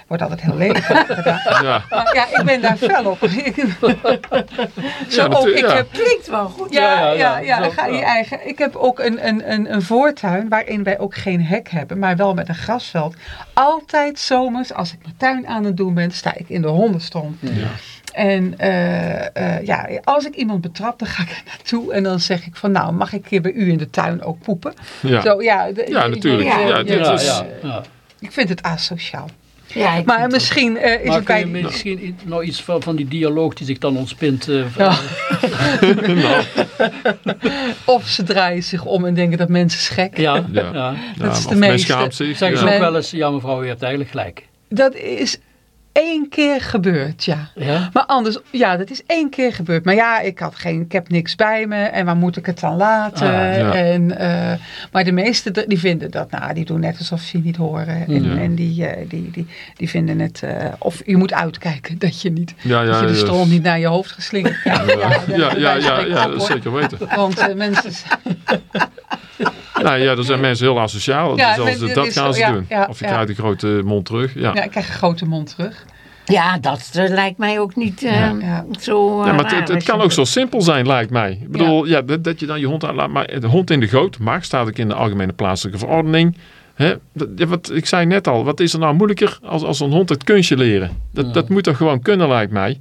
Speaker 3: wordt altijd heel lelijk gedaan.
Speaker 4: Ja.
Speaker 3: Maar ja, ik ben daar fel op. Zo
Speaker 4: Ja,
Speaker 3: ook,
Speaker 4: natuurlijk,
Speaker 3: ik
Speaker 4: ja.
Speaker 3: heb
Speaker 2: Klinkt wel goed.
Speaker 3: Ja,
Speaker 1: Ja,
Speaker 3: ja,
Speaker 1: ja,
Speaker 3: ja,
Speaker 1: ja, zo,
Speaker 3: ga je eigen. Ik heb ook een, een, een, een voortuin waarin wij ook geen hek hebben, maar wel met een grasveld. Altijd zomers, als ik mijn tuin aan het doen ben, sta ik in de hondenstront. En eh, eh, ja, als ik iemand betrap, dan ga ik er naartoe en dan zeg ik van nou, mag ik hier bij u in de tuin ook poepen?
Speaker 4: Ja.
Speaker 3: Zo, ja, de-
Speaker 4: Ja, natuurlijk. Ja, dit is-.
Speaker 3: Ik vind het asociaal.
Speaker 2: Ja, ik
Speaker 3: Maar misschien eh, is
Speaker 1: Maar
Speaker 3: het bij...
Speaker 1: misschien nog iets van, van die dialoog die zich dan ontspint? eh,
Speaker 3: Ja.
Speaker 4: Nou,
Speaker 3: Of ze draaien zich om en denken dat mensen schek.
Speaker 1: ja,
Speaker 4: Ja.
Speaker 1: ja.
Speaker 4: ja,
Speaker 3: Dat is de meeste.
Speaker 1: Zeggen ze ook wel eens, ja mevrouw, u hebt eigenlijk gelijk.
Speaker 3: Dat is één keer gebeurd, ja.
Speaker 1: Ja?
Speaker 3: Maar anders, ja, dat is één keer gebeurd. Maar ja, ik, had geen, ik heb niks bij me en waar moet ik het dan laten?
Speaker 1: Ah,
Speaker 4: ja.
Speaker 3: en, eh, maar de meesten die vinden dat, nou, die doen net alsof ze je niet horen. En,
Speaker 4: Ja.
Speaker 3: en die, eh, die, die, die vinden het, eh, of je moet uitkijken dat je, niet,
Speaker 4: Ja, ja,
Speaker 3: dat je de
Speaker 4: ja.
Speaker 3: stront niet naar je hoofd geslingerd krijgt.
Speaker 4: Ja, ja, ja, ja, dat zeker weten.
Speaker 3: Want mensen,
Speaker 4: Nou ja, er zijn mensen heel asociaal.
Speaker 3: Ja,
Speaker 4: dus als
Speaker 3: men- dit
Speaker 4: dat
Speaker 3: is
Speaker 4: gaan
Speaker 3: zo,
Speaker 4: ze
Speaker 3: ja,
Speaker 4: doen.
Speaker 3: ja,
Speaker 4: of je
Speaker 3: ja.
Speaker 4: krijgt een grote mond terug. Ja.
Speaker 3: ja, ik krijg een grote mond terug.
Speaker 2: Ja, dat eh, lijkt mij ook niet eh,
Speaker 3: Ja.
Speaker 2: zo eh,
Speaker 4: Ja, maar
Speaker 2: raar
Speaker 4: het, kan ook zo simpel zijn, lijkt mij. Ik bedoel, ja. dat, dat je dan je hond aanlaat. Maar de hond in de goot mag, staat ook in de Algemene Plaatselijke Verordening. Hè? Dat- ja, wat, ik zei net al, wat is er nou moeilijker als, als een hond het kunstje leren? Dat,
Speaker 1: Ja.
Speaker 4: dat moet toch gewoon kunnen, lijkt mij.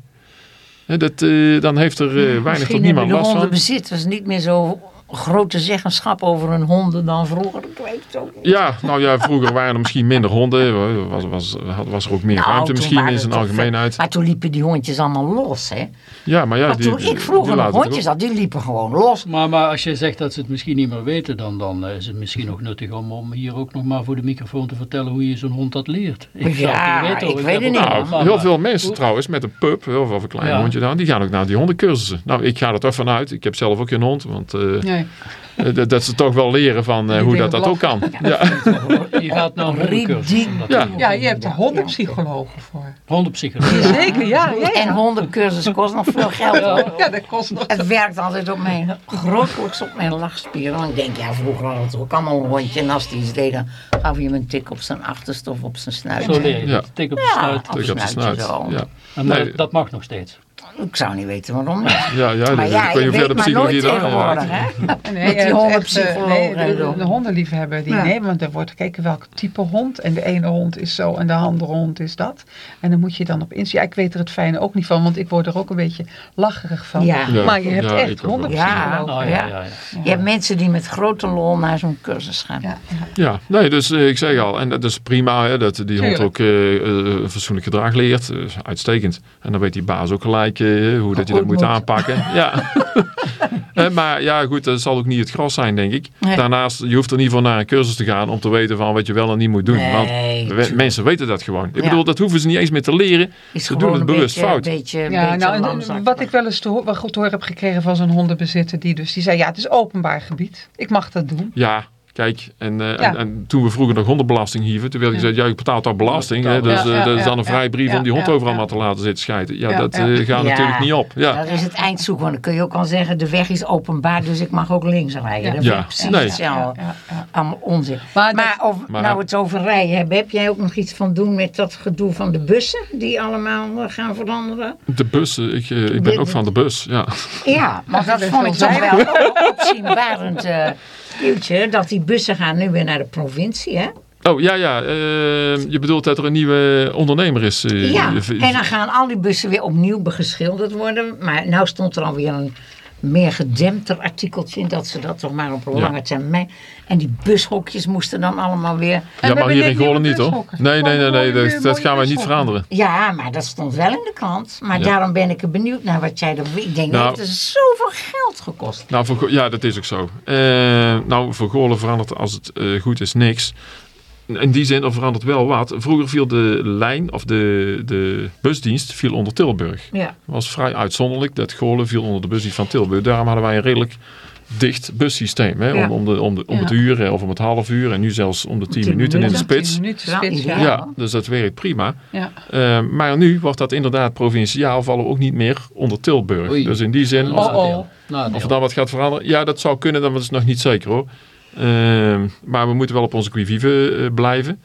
Speaker 4: Hè, dat, eh, dan heeft er eh, weinig tot
Speaker 2: Misschien
Speaker 4: niemand
Speaker 2: hebben de
Speaker 4: last van.
Speaker 2: hondenbezitters niet meer zo grote zeggenschap over hun honden dan vroeger. Ik weet het ook niet.
Speaker 4: Ja, nou ja, vroeger waren er misschien minder honden. Was, was, had- was er ook meer
Speaker 2: Nou,
Speaker 4: ruimte misschien in
Speaker 2: het
Speaker 4: zijn algemeenheid.
Speaker 2: veel- Maar toen liepen die hondjes allemaal los, hè?
Speaker 4: Ja, maar ja,
Speaker 2: maar
Speaker 4: die,
Speaker 2: toen
Speaker 4: die-
Speaker 2: ik vroeger
Speaker 4: die
Speaker 2: nog hondjes had, die liepen gewoon los.
Speaker 1: Maar, maar als je zegt dat ze het misschien niet meer weten, dan, dan is het misschien nog nuttig om, om hier ook nog maar voor de microfoon te vertellen hoe je zo'n hond dat leert. Ik
Speaker 2: Ja,
Speaker 1: het niet weten,
Speaker 2: ik weet het
Speaker 1: ook
Speaker 2: niet,
Speaker 1: een
Speaker 4: Nou,
Speaker 1: mama.
Speaker 4: heel veel mensen trouwens met een pup, of, of een klein
Speaker 1: Ja.
Speaker 4: hondje dan, die gaan ook naar die hondencursussen. Nou, ik ga er toch vanuit. Ik heb zelf ook geen hond, want eh,
Speaker 3: Nee.
Speaker 4: eh, dat, dat ze toch wel leren van eh, hoe dat, dat ook kan. Ja.
Speaker 1: Je gaat naar een
Speaker 4: Ja.
Speaker 3: je hebt er hondenpsychologen voor.
Speaker 1: Hondenpsycholoog.
Speaker 3: Zeker, ja.
Speaker 2: En hondencursus kost nog veel geld.
Speaker 1: Ja.
Speaker 2: hoor.
Speaker 3: Ja, dat kost nog.
Speaker 2: Het werkt altijd op mijn, grotelijks op mijn lachspieren. Want ik denk, ja, vroeger had het ook allemaal een hondje. En als die iets deed, dan gaf je hem een tik op zijn achterste of op zijn snuit.
Speaker 1: Zo leer je
Speaker 4: Ja.
Speaker 1: Tik op de
Speaker 2: Ja.
Speaker 1: snuit.
Speaker 2: Op
Speaker 4: Ik heb de
Speaker 2: snuitje
Speaker 4: snuit.
Speaker 2: zo.
Speaker 4: Ja.
Speaker 1: En
Speaker 4: Nee.
Speaker 1: dat mag nog steeds.
Speaker 2: Ik zou niet weten waarom niet.
Speaker 4: Ja, ja,
Speaker 2: Maar
Speaker 4: ik
Speaker 2: ja,
Speaker 4: weet
Speaker 2: je weet
Speaker 4: de
Speaker 2: maar nooit tegenwoordig, hè?
Speaker 3: Nee,
Speaker 2: Met die hondenpsycholoog
Speaker 3: nee, de, de hondenliefhebber, die,
Speaker 2: Ja.
Speaker 3: nee, want er wordt gekeken welk type hond. En de ene hond is zo en de andere hond is dat. En dan moet je dan op inzien. Ja, ik weet er het fijne ook niet van, want ik word er ook een beetje lacherig van.
Speaker 2: Ja.
Speaker 4: Ja.
Speaker 3: Maar je hebt
Speaker 4: Ja,
Speaker 3: echt hondenpsychologen.
Speaker 1: Oh,
Speaker 2: Ja.
Speaker 1: ja, ja, ja.
Speaker 2: Je hebt mensen die met grote lol naar zo'n cursus gaan.
Speaker 3: Ja, ja.
Speaker 4: Ja, nee, dus eh, ik zeg al, en dat is prima hè, dat die hond ook eh, eh, fatsoenlijk gedrag leert. Uitstekend. En dan weet die baas ook gelijk hoe dat je dat moet
Speaker 2: moet.
Speaker 4: aanpakken. Ja. Eh, maar ja, goed, dat zal ook niet het gras zijn, denk ik.
Speaker 2: Nee.
Speaker 4: Daarnaast, je hoeft er niet voor naar een cursus te gaan om te weten van wat je wel en niet moet doen.
Speaker 2: Nee,
Speaker 4: Want we- mensen weten dat gewoon. Ik
Speaker 2: Ja.
Speaker 4: bedoel, dat hoeven ze niet eens meer te leren.
Speaker 2: Is
Speaker 4: Ze doen
Speaker 2: gewoon
Speaker 4: het
Speaker 2: een
Speaker 4: bewust
Speaker 2: beetje,
Speaker 4: fout.
Speaker 2: Beetje,
Speaker 3: Ja,
Speaker 2: beetje
Speaker 3: nou,
Speaker 2: lamzak.
Speaker 3: wat ik wel eens te hoor, wel goed te horen heb gekregen van zo'n hondenbezitter, die dus, die zei, ja, het is openbaar gebied. Ik mag dat doen.
Speaker 4: Ja, kijk, en, eh,
Speaker 3: Ja.
Speaker 4: en, en toen we vroeger nog hondenbelasting hieven, toen werd gezegd, ja, je betaalt al belasting. hè, dus
Speaker 3: Ja,
Speaker 4: eh,
Speaker 3: ja,
Speaker 4: dat is dan een vrije brief
Speaker 3: ja,
Speaker 4: om die hond
Speaker 3: ja,
Speaker 4: overal
Speaker 3: ja.
Speaker 4: maar te laten zitten schijten. Ja,
Speaker 3: Ja,
Speaker 4: dat
Speaker 3: ja.
Speaker 4: eh, gaat
Speaker 2: Ja.
Speaker 4: natuurlijk niet op. Ja.
Speaker 2: Dat is het eindzoek, want dan kun je ook al zeggen, de weg is openbaar, dus ik mag ook links rijden.
Speaker 3: Ja.
Speaker 2: Dat
Speaker 4: Ja.
Speaker 2: vind ik precies
Speaker 4: Nee.
Speaker 2: hetzelfde.
Speaker 3: Ja, ja, ja.
Speaker 2: Allemaal onzin.
Speaker 3: Maar
Speaker 2: Maar,
Speaker 3: dat-
Speaker 2: of,
Speaker 4: Maar-
Speaker 2: nou het over rijden hebben, heb jij ook nog iets van doen met dat gedoe van de bussen, die allemaal gaan veranderen?
Speaker 4: De bus, eh, ik, ik ben
Speaker 2: De-
Speaker 4: ook van de bus. Ja,
Speaker 2: Ja, maar dat vond ik toch wel opzienbarend dat die bussen gaan nu weer naar de provincie, hè?
Speaker 4: Oh ja, ja. eh, je bedoelt dat er een nieuwe ondernemer is. eh,
Speaker 2: Ja, en dan gaan al die bussen weer opnieuw geschilderd worden. Maar nou stond er alweer een meer gedempter artikeltje in dat ze dat toch maar op
Speaker 4: Ja.
Speaker 2: lange termijn. En die bushokjes moesten dan allemaal weer.
Speaker 4: Ja, maar hier in Goorlen niet hoor. Nee, nee, nee, nee dat, dat gaan wij niet veranderen.
Speaker 2: Ja, maar dat stond wel in de krant. Maar
Speaker 4: Ja.
Speaker 2: daarom ben ik er benieuwd naar wat jij er. Ik denk,
Speaker 4: Nou.
Speaker 2: dat heeft zoveel geld gekost.
Speaker 4: Nou, voor, ja, dat is ook zo. Eh, nou, voor Goorlen verandert als het eh, goed is niks. In die zin, er verandert wel wat. Vroeger viel de lijn, of de, de busdienst, viel onder Tilburg.
Speaker 2: Ja.
Speaker 4: Het was vrij uitzonderlijk dat Goorlen viel onder de busdienst van Tilburg. Daarom hadden wij een redelijk dicht bussysteem. Hè,
Speaker 2: Ja.
Speaker 4: om, om, de, om, de, om
Speaker 3: Ja.
Speaker 4: het uur eh, of om het half uur. En nu zelfs om de 10
Speaker 2: Tien
Speaker 4: minuten in de spits.
Speaker 3: Tien minuten
Speaker 2: Ja,
Speaker 3: spits, ja.
Speaker 4: Ja, dus dat werkt prima.
Speaker 3: Ja.
Speaker 4: Eh, maar nu wordt dat inderdaad provinciaal, vallen we ook niet meer onder Tilburg.
Speaker 1: Oei.
Speaker 4: Dus in die zin, als,
Speaker 3: Oh, oh.
Speaker 4: Of dan wat gaat veranderen, ja, dat zou kunnen, dat is nog niet zeker hoor. Eh, maar we moeten wel op onze qui vive eh, blijven.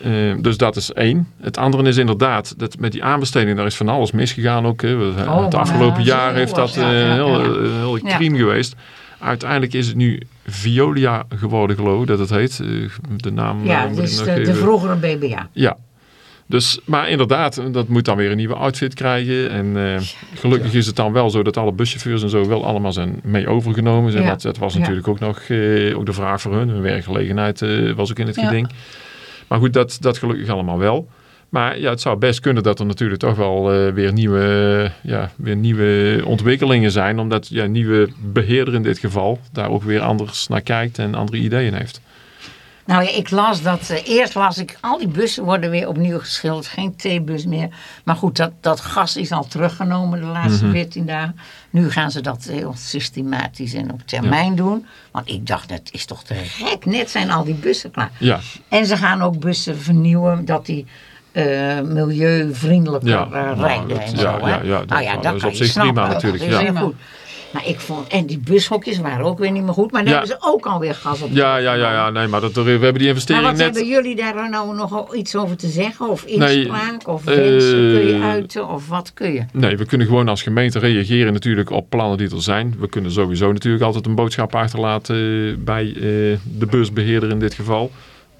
Speaker 4: Eh, dus dat is één. Het andere is inderdaad, dat met die aanbesteding, daar is van alles misgegaan ook. Hè. We-
Speaker 2: Oh,
Speaker 4: het afgelopen jaar heeft dat
Speaker 2: ja,
Speaker 4: heel,
Speaker 2: ja.
Speaker 4: eh, heel
Speaker 2: Ja.
Speaker 4: crime geweest. Uiteindelijk is het nu Violia geworden, geloof ik dat het heet. De naam
Speaker 2: Ja, dus de, de
Speaker 4: even-
Speaker 2: vroegere BBA.
Speaker 4: ja. Dus, maar inderdaad, dat moet dan weer een nieuwe outfit krijgen. En eh, gelukkig is het dan wel zo dat alle buschauffeurs en zo wel allemaal zijn mee overgenomen. zijn.
Speaker 2: Ja.
Speaker 4: Dat, dat was
Speaker 2: Ja.
Speaker 4: natuurlijk ook nog eh, ook de vraag voor hun. Hun werkgelegenheid eh, was ook in het
Speaker 3: Ja.
Speaker 4: geding. Maar goed, dat, dat gelukkig allemaal wel. Maar ja, het zou best kunnen dat er natuurlijk toch wel weer, nieuwe, ja, weer nieuwe ontwikkelingen zijn. Omdat ja, nieuwe beheerder in dit geval daar ook weer anders naar kijkt en andere ideeën heeft.
Speaker 2: Nou ja, ik las dat, eh, eerst las ik, al die bussen worden weer opnieuw geschilderd, geen T-bus meer. Maar goed, dat, dat gas is al teruggenomen de laatste
Speaker 4: Mhm.
Speaker 2: 14 dagen. Nu gaan ze dat heel systematisch en op termijn doen. Want ik dacht, dat is toch te gek, net zijn al die bussen klaar.
Speaker 4: Ja,
Speaker 2: En ze gaan ook bussen vernieuwen, dat die eh, milieuvriendelijker
Speaker 4: Ja,
Speaker 2: eh,
Speaker 4: nou,
Speaker 2: rijden
Speaker 4: dat-
Speaker 2: en
Speaker 4: ja,
Speaker 2: zo.
Speaker 4: ja, ja, dat-
Speaker 2: nou ja,
Speaker 4: dat
Speaker 2: dat
Speaker 4: is op zich prima natuurlijk,
Speaker 2: Dat is
Speaker 4: ja.
Speaker 2: goed. Maar ik vond, en die bushokjes waren ook weer niet meer goed, maar daar
Speaker 4: Ja.
Speaker 2: hebben ze ook alweer gas op.
Speaker 4: ja, ja, ja, ja nee, maar dat, we hebben die
Speaker 2: Maar
Speaker 4: investering
Speaker 2: wat
Speaker 4: net...
Speaker 2: hebben jullie daar nou nog iets over te zeggen? Of inspraak? of
Speaker 4: eh,
Speaker 2: wensen kun je uiten? Of wat kun je?
Speaker 4: Nee, we kunnen gewoon als gemeente reageren natuurlijk op plannen die er zijn. We kunnen sowieso natuurlijk altijd een boodschap achterlaten eh, bij eh, de busbeheerder in dit geval.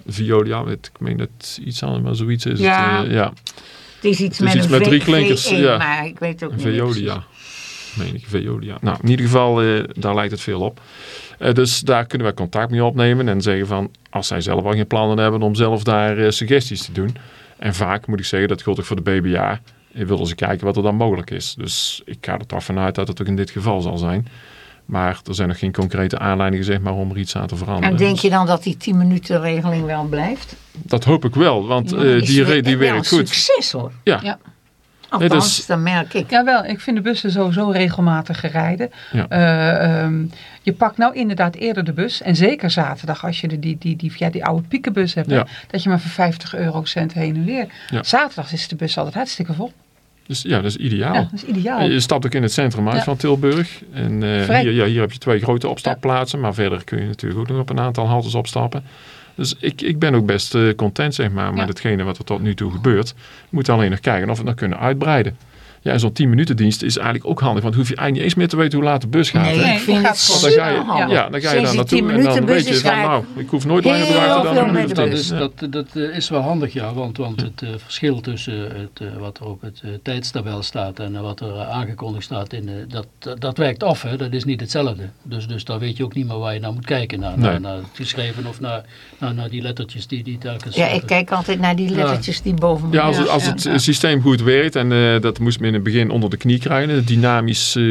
Speaker 4: Violia, ik meen dat iets aan, maar zoiets is
Speaker 2: Ja.
Speaker 4: het. ja,
Speaker 2: Het is iets
Speaker 4: Het is
Speaker 2: met
Speaker 4: iets met drie
Speaker 2: V-
Speaker 4: klinkers, ja.
Speaker 2: maar ik weet ook niet
Speaker 4: Veolia. Ik, Veolia. Nou, in ieder geval, eh, daar lijkt het veel op. Eh, dus daar kunnen we contact mee opnemen en zeggen van, als zij zelf al geen plannen hebben, om zelf daar eh, suggesties te doen. En vaak moet ik zeggen, dat geldt ook voor de BBA, willen ze kijken wat er dan mogelijk is. Dus ik ga er toch vanuit dat het ook in dit geval zal zijn. Maar er zijn nog geen concrete aanleidingen zeg maar, om er iets aan te veranderen.
Speaker 2: En denk je dan dat die 10 minuten regeling wel blijft?
Speaker 4: Dat hoop ik wel, want
Speaker 2: Ja,
Speaker 4: eh, die, die werkt
Speaker 2: een
Speaker 4: goed.
Speaker 2: succes hoor.
Speaker 4: Ja.
Speaker 3: Ja.
Speaker 2: Althans,
Speaker 4: Nee, dus-
Speaker 2: dat merk ik.
Speaker 3: Jawel, ik vind de bussen sowieso regelmatig rijden.
Speaker 4: Ja.
Speaker 3: Eh, ehm, je pakt nou inderdaad eerder de bus. En zeker zaterdag als je de, die, die, die, ja, die oude piekenbus hebt. hè. Dat je maar voor 50 eurocent heen en weer.
Speaker 4: Ja.
Speaker 3: Zaterdag is de bus altijd hartstikke vol.
Speaker 4: Dus ja, dat is ideaal.
Speaker 3: Ja, dat is ideaal.
Speaker 4: Je stapt ook in het centrum uit
Speaker 3: Ja.
Speaker 4: van Tilburg. En eh,
Speaker 3: Vrij.
Speaker 4: hier, ja, hier heb je twee grote opstapplaatsen. Maar verder kun je natuurlijk ook nog op een aantal haltes opstappen. Dus ik, ik ben ook best eh, content zeg maar, met
Speaker 3: Ja.
Speaker 4: hetgene wat er tot nu toe gebeurt. We moeten alleen nog kijken of we het nog kunnen uitbreiden. Ja, zo'n 10 minuten dienst is eigenlijk ook handig. Want hoef je eigenlijk niet eens meer te weten hoe laat de bus gaat.
Speaker 2: Nee,
Speaker 4: hè?
Speaker 2: ik vind het
Speaker 4: dan ga je,
Speaker 2: super handig.
Speaker 4: ja, dan ga je daar naartoe
Speaker 2: 10
Speaker 4: en dan
Speaker 2: minuten
Speaker 4: weet
Speaker 2: bus
Speaker 4: je
Speaker 2: is
Speaker 4: van, nou, ik hoef nooit langer te wachten dan een minuut tien. Ja.
Speaker 1: Dat, dat eh, is wel handig, ja, want, want het eh, verschil tussen het, eh, wat er op het tijdstabel staat en wat er aangekondigd staat, in, eh, dat, dat, dat wijkt af, hè? dat is niet hetzelfde. Dus, dus daar weet je ook niet meer waar je naar moet kijken, naar,
Speaker 4: Nee.
Speaker 1: naar, naar het geschreven of naar, naar, naar die lettertjes die, die telkens...
Speaker 2: Ja, ik kijk altijd naar die lettertjes die boven me
Speaker 4: Ja, als, het- als het
Speaker 2: ja.
Speaker 4: systeem goed werkt, en eh, dat moest men in het begin onder de knie krijgen, een dynamisch, eh,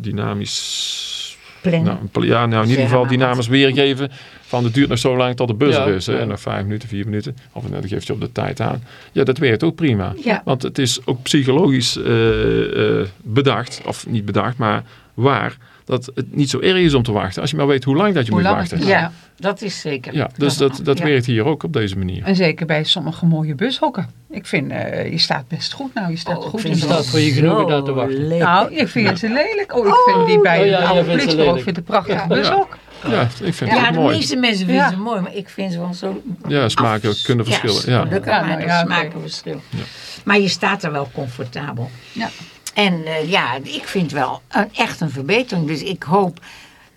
Speaker 4: dynamisch, nou, ja, nou in ieder geval dynamisch weergeven van het duurt nog zo lang tot de bus
Speaker 1: Ja,
Speaker 4: er is. Hè,
Speaker 1: ja.
Speaker 4: nog vijf minuten, vier minuten, of nou, dan geeft je op de tijd aan. Ja, dat werkt ook prima.
Speaker 2: Ja.
Speaker 4: Want het is ook psychologisch eh, eh, bedacht, of niet bedacht, maar waar, dat het niet zo erg is om te wachten. Als je maar weet hoe lang dat je
Speaker 3: Hoe
Speaker 4: moet
Speaker 3: lang
Speaker 4: wachten.
Speaker 3: het-
Speaker 2: Ja, dat is zeker.
Speaker 4: Ja, dus dat, dat
Speaker 2: Ja.
Speaker 4: werkt hier ook op deze manier.
Speaker 3: En zeker bij sommige mooie bushokken. Ik vind, eh, je staat best goed nou. Je staat
Speaker 2: Oh, ik
Speaker 3: goed de
Speaker 1: staat voor je genoegen daar te wachten.
Speaker 3: Nou, ik vind ze lelijk. Oh, ik vind die bij
Speaker 1: Oh, ja,
Speaker 3: de oude
Speaker 1: lelijk.
Speaker 3: vind ik een prachtig
Speaker 2: Ja.
Speaker 3: bushok.
Speaker 4: Ja, ik vind
Speaker 2: Ja,
Speaker 4: het
Speaker 2: de
Speaker 4: mooi.
Speaker 2: meeste mensen vinden
Speaker 3: Ja.
Speaker 2: ze mooi, maar ik vind ze wel zo...
Speaker 4: Ja, smaken
Speaker 2: af-
Speaker 4: kunnen verschillen, ja.
Speaker 2: gelukkig
Speaker 3: Ja,
Speaker 2: maar
Speaker 3: nou
Speaker 2: smaken verschil. Maar je staat er wel comfortabel.
Speaker 3: Ja.
Speaker 2: En eh, ja, ik vind wel een, echt een verbetering. Dus ik hoop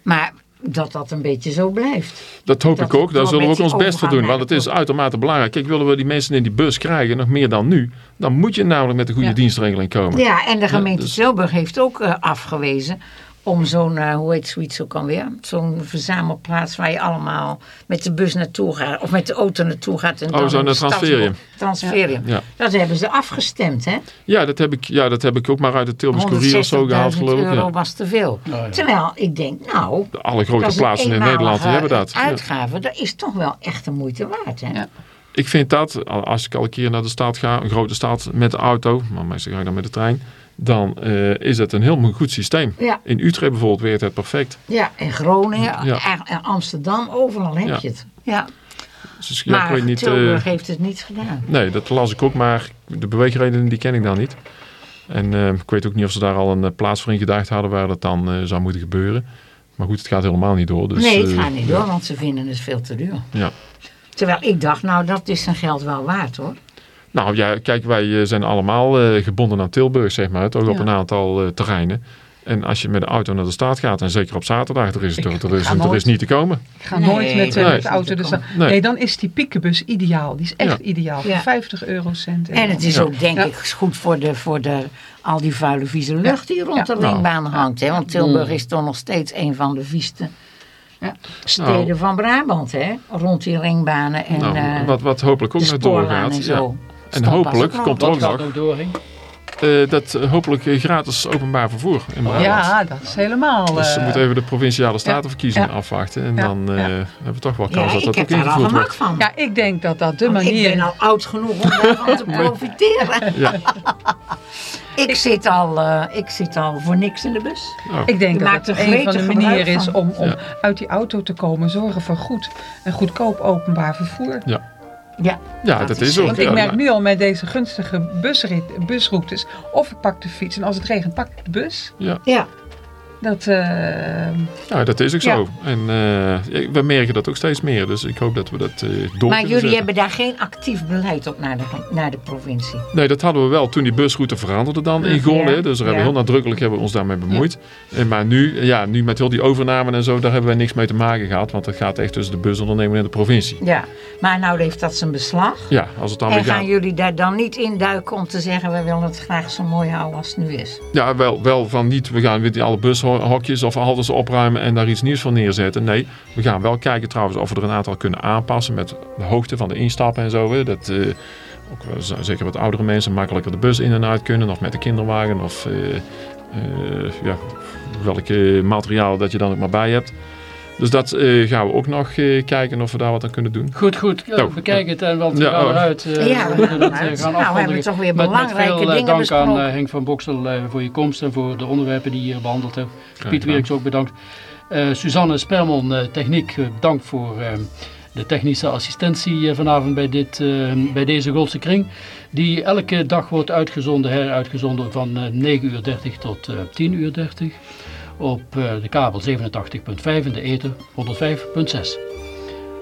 Speaker 2: maar dat dat een beetje zo blijft.
Speaker 4: Dat hoop
Speaker 2: Dat
Speaker 4: ik ook. Daar zullen we ook
Speaker 2: een
Speaker 4: ons best voor doen. Want het is uitermate belangrijk. Kijk, willen we die mensen in die bus krijgen, nog meer dan nu, dan moet je namelijk met de goede
Speaker 3: Ja.
Speaker 4: dienstregeling komen.
Speaker 2: Ja, en de gemeente
Speaker 4: dus-
Speaker 2: Tilburg heeft ook eh, afgewezen om zo'n, eh, hoe heet zoiets ook alweer? Zo'n verzamelplaats waar je allemaal met de bus naartoe gaat. Of met de auto naartoe gaat. En
Speaker 4: Oh,
Speaker 2: dan
Speaker 4: zo'n
Speaker 2: de
Speaker 4: transferium.
Speaker 2: Transferium.
Speaker 4: Ja.
Speaker 2: Dat hebben ze afgestemd, hè?
Speaker 4: Ja, dat heb ik, ja, dat heb ik ook maar uit de Tilburgs Courier of zo gehaald,
Speaker 2: 160.000
Speaker 4: geloof ik.
Speaker 2: euro
Speaker 4: Ja.
Speaker 2: was te veel.
Speaker 1: ja.
Speaker 2: Terwijl ik denk, nou...
Speaker 4: Alle
Speaker 2: dat
Speaker 4: grote plaatsen in Nederland die hebben dat. Ja.
Speaker 2: uitgave, dat is toch wel echt de moeite waard, hè?
Speaker 3: Ja.
Speaker 4: Ik vind dat, als ik al een keer naar de stad ga, een grote stad met de auto, maar meestal ga ik dan met de trein, dan eh, is het een heel goed systeem.
Speaker 2: Ja.
Speaker 4: In Utrecht bijvoorbeeld werkt het perfect.
Speaker 2: Ja, en Groningen,
Speaker 4: Ja.
Speaker 2: en- en Amsterdam, overal heb
Speaker 4: Ja.
Speaker 2: je het. Ja,
Speaker 4: Dus ja,
Speaker 2: maar
Speaker 4: weet niet, eh,
Speaker 2: Tilburg heeft het niet gedaan.
Speaker 4: Nee, dat las ik ook, maar de beweegredenen die ken ik dan niet. En eh, ik weet ook niet of ze daar al een plaats voor in gedacht hadden waar dat dan zou moeten gebeuren. Maar goed, het gaat helemaal niet door. Dus,
Speaker 2: nee, het gaat niet door, want ze vinden het veel te duur.
Speaker 4: Ja.
Speaker 2: Terwijl ik dacht, nou, dat is zijn geld wel waard, hoor.
Speaker 4: Nou ja, kijk, wij eh, zijn allemaal eh, gebonden aan Tilburg, zeg maar. Toch op een aantal eh, terreinen. En als je met de auto naar de stad gaat, en zeker op zaterdag, er is, er, er is, er is niet te komen.
Speaker 3: Ik ga
Speaker 2: Nee,
Speaker 3: nooit met,
Speaker 4: nee.
Speaker 3: met de auto. Dus
Speaker 4: Nee.
Speaker 3: nee. dan is die piekenbus ideaal. Die is echt
Speaker 4: Ja.
Speaker 3: ideaal. Voor
Speaker 2: Ja.
Speaker 3: 50 eurocent.
Speaker 2: En het is
Speaker 4: Ja.
Speaker 2: ook, denk
Speaker 3: Ja.
Speaker 2: ik, goed voor, de, voor de, al die vuile vieze lucht die rond
Speaker 3: Ja.
Speaker 2: de
Speaker 4: Nou.
Speaker 2: ringbaan hangt. Hè? Want Tilburg
Speaker 1: Mm.
Speaker 2: is toch nog steeds een van de vieste
Speaker 3: Ja.
Speaker 2: steden
Speaker 4: Nou.
Speaker 2: van Brabant. Hè? Rond die ringbanen en
Speaker 4: nou, wat, wat hopelijk ook nog doorgaat.
Speaker 2: en
Speaker 4: Ja. En hopelijk
Speaker 2: ook nog.
Speaker 4: komt er
Speaker 1: Dat
Speaker 4: ook nog eh, dat eh, hopelijk eh, gratis openbaar vervoer in Brabant.
Speaker 3: Ja, dat is helemaal...
Speaker 4: Dus ze
Speaker 3: eh,
Speaker 4: moeten even de provinciale statenverkiezingen
Speaker 3: Ja.
Speaker 4: afwachten. En
Speaker 3: Ja.
Speaker 4: dan eh,
Speaker 3: Ja.
Speaker 4: hebben we toch wel
Speaker 2: Ja,
Speaker 4: kans dat
Speaker 2: ik
Speaker 4: dat
Speaker 2: heb
Speaker 4: ook
Speaker 2: daar al
Speaker 4: ingevoerd
Speaker 2: gemak
Speaker 4: wordt.
Speaker 2: van.
Speaker 3: ja, ik denk dat dat de
Speaker 2: Want Ik
Speaker 3: manier...
Speaker 2: ben al oud genoeg om daarvan te profiteren.
Speaker 4: Ja.
Speaker 2: ik, zit al, eh, ik zit al voor niks in de bus.
Speaker 4: Nou,
Speaker 3: Ik denk
Speaker 2: Je
Speaker 3: dat
Speaker 2: er
Speaker 3: een van de manieren is om, om
Speaker 4: Ja.
Speaker 3: uit die auto te komen. Zorgen voor goed en goedkoop openbaar vervoer.
Speaker 2: Ja,
Speaker 4: ja, dat,
Speaker 2: dat
Speaker 4: is ook.
Speaker 3: Want
Speaker 4: ja,
Speaker 3: ik merk nu al met deze gunstige busrit, busroutes. Of ik pak de fiets en als het regent pak ik de bus.
Speaker 2: ja.
Speaker 3: Dat, eh,
Speaker 4: ja, dat is ook
Speaker 3: Ja.
Speaker 4: zo. En eh, we merken dat ook steeds meer. Dus ik hoop dat we dat eh door
Speaker 2: Maar jullie
Speaker 4: zetten.
Speaker 2: hebben daar geen actief beleid op naar de, naar de provincie.
Speaker 4: Nee, dat hadden we wel toen die busroute veranderde dan in Goorlen.
Speaker 2: Ja.
Speaker 4: Dus daar hebben we heel nadrukkelijk hebben we ons daarmee bemoeid. En Maar nu, ja, nu met heel die overname en zo, daar hebben wij niks mee te maken gehad. Want dat gaat echt tussen de busondernemer en de provincie.
Speaker 2: Ja, maar nou heeft dat zijn beslag.
Speaker 4: Ja, als het dan
Speaker 2: En gaan jullie daar dan niet in duiken om te zeggen... we willen het graag zo mooi houden als het nu is?
Speaker 4: Ja, wel, wel van niet, we gaan weer die alle bushokjes of haltes opruimen en daar iets nieuws voor neerzetten. Nee, we gaan wel kijken trouwens of we er een aantal kunnen aanpassen met de hoogte van de instappen en zo. Dat eh, ook zeker wat oudere mensen makkelijker de bus in en uit kunnen of met de kinderwagen of eh, ja, welke materiaal dat je dan ook maar bij hebt. Dus dat eh, gaan we ook nog eh, kijken of we daar wat aan kunnen doen.
Speaker 1: Goed, goed. Ja,
Speaker 4: Nou,
Speaker 1: bekijk het en want we
Speaker 4: ja,
Speaker 1: gaan eruit. eh,
Speaker 2: Ja, we gaan
Speaker 1: gaan
Speaker 2: Nou, we hebben toch weer
Speaker 1: Met, met
Speaker 2: belangrijke
Speaker 1: veel eh,
Speaker 2: dingen
Speaker 1: dank aan
Speaker 2: besproken.
Speaker 1: Henk van Boksel eh, voor je komst en voor de onderwerpen die je hier behandeld hebt. Piet. Wierks ook bedankt. Eh, Suzanne Spermon, eh, techniek, bedankt voor eh, de technische assistentie vanavond bij, dit, eh, bij deze Goldse Kring. Die elke dag wordt uitgezonden, heruitgezonden van eh 9.30 uur tot eh 10.30 uur op eh, de kabel 87.5 en de ether 105.6.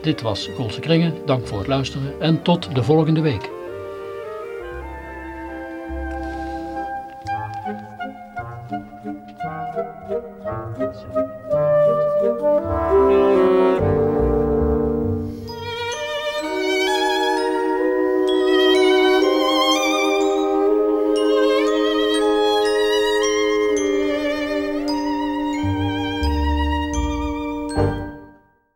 Speaker 1: Dit was Golse Kringen, dank voor het luisteren en tot de volgende week.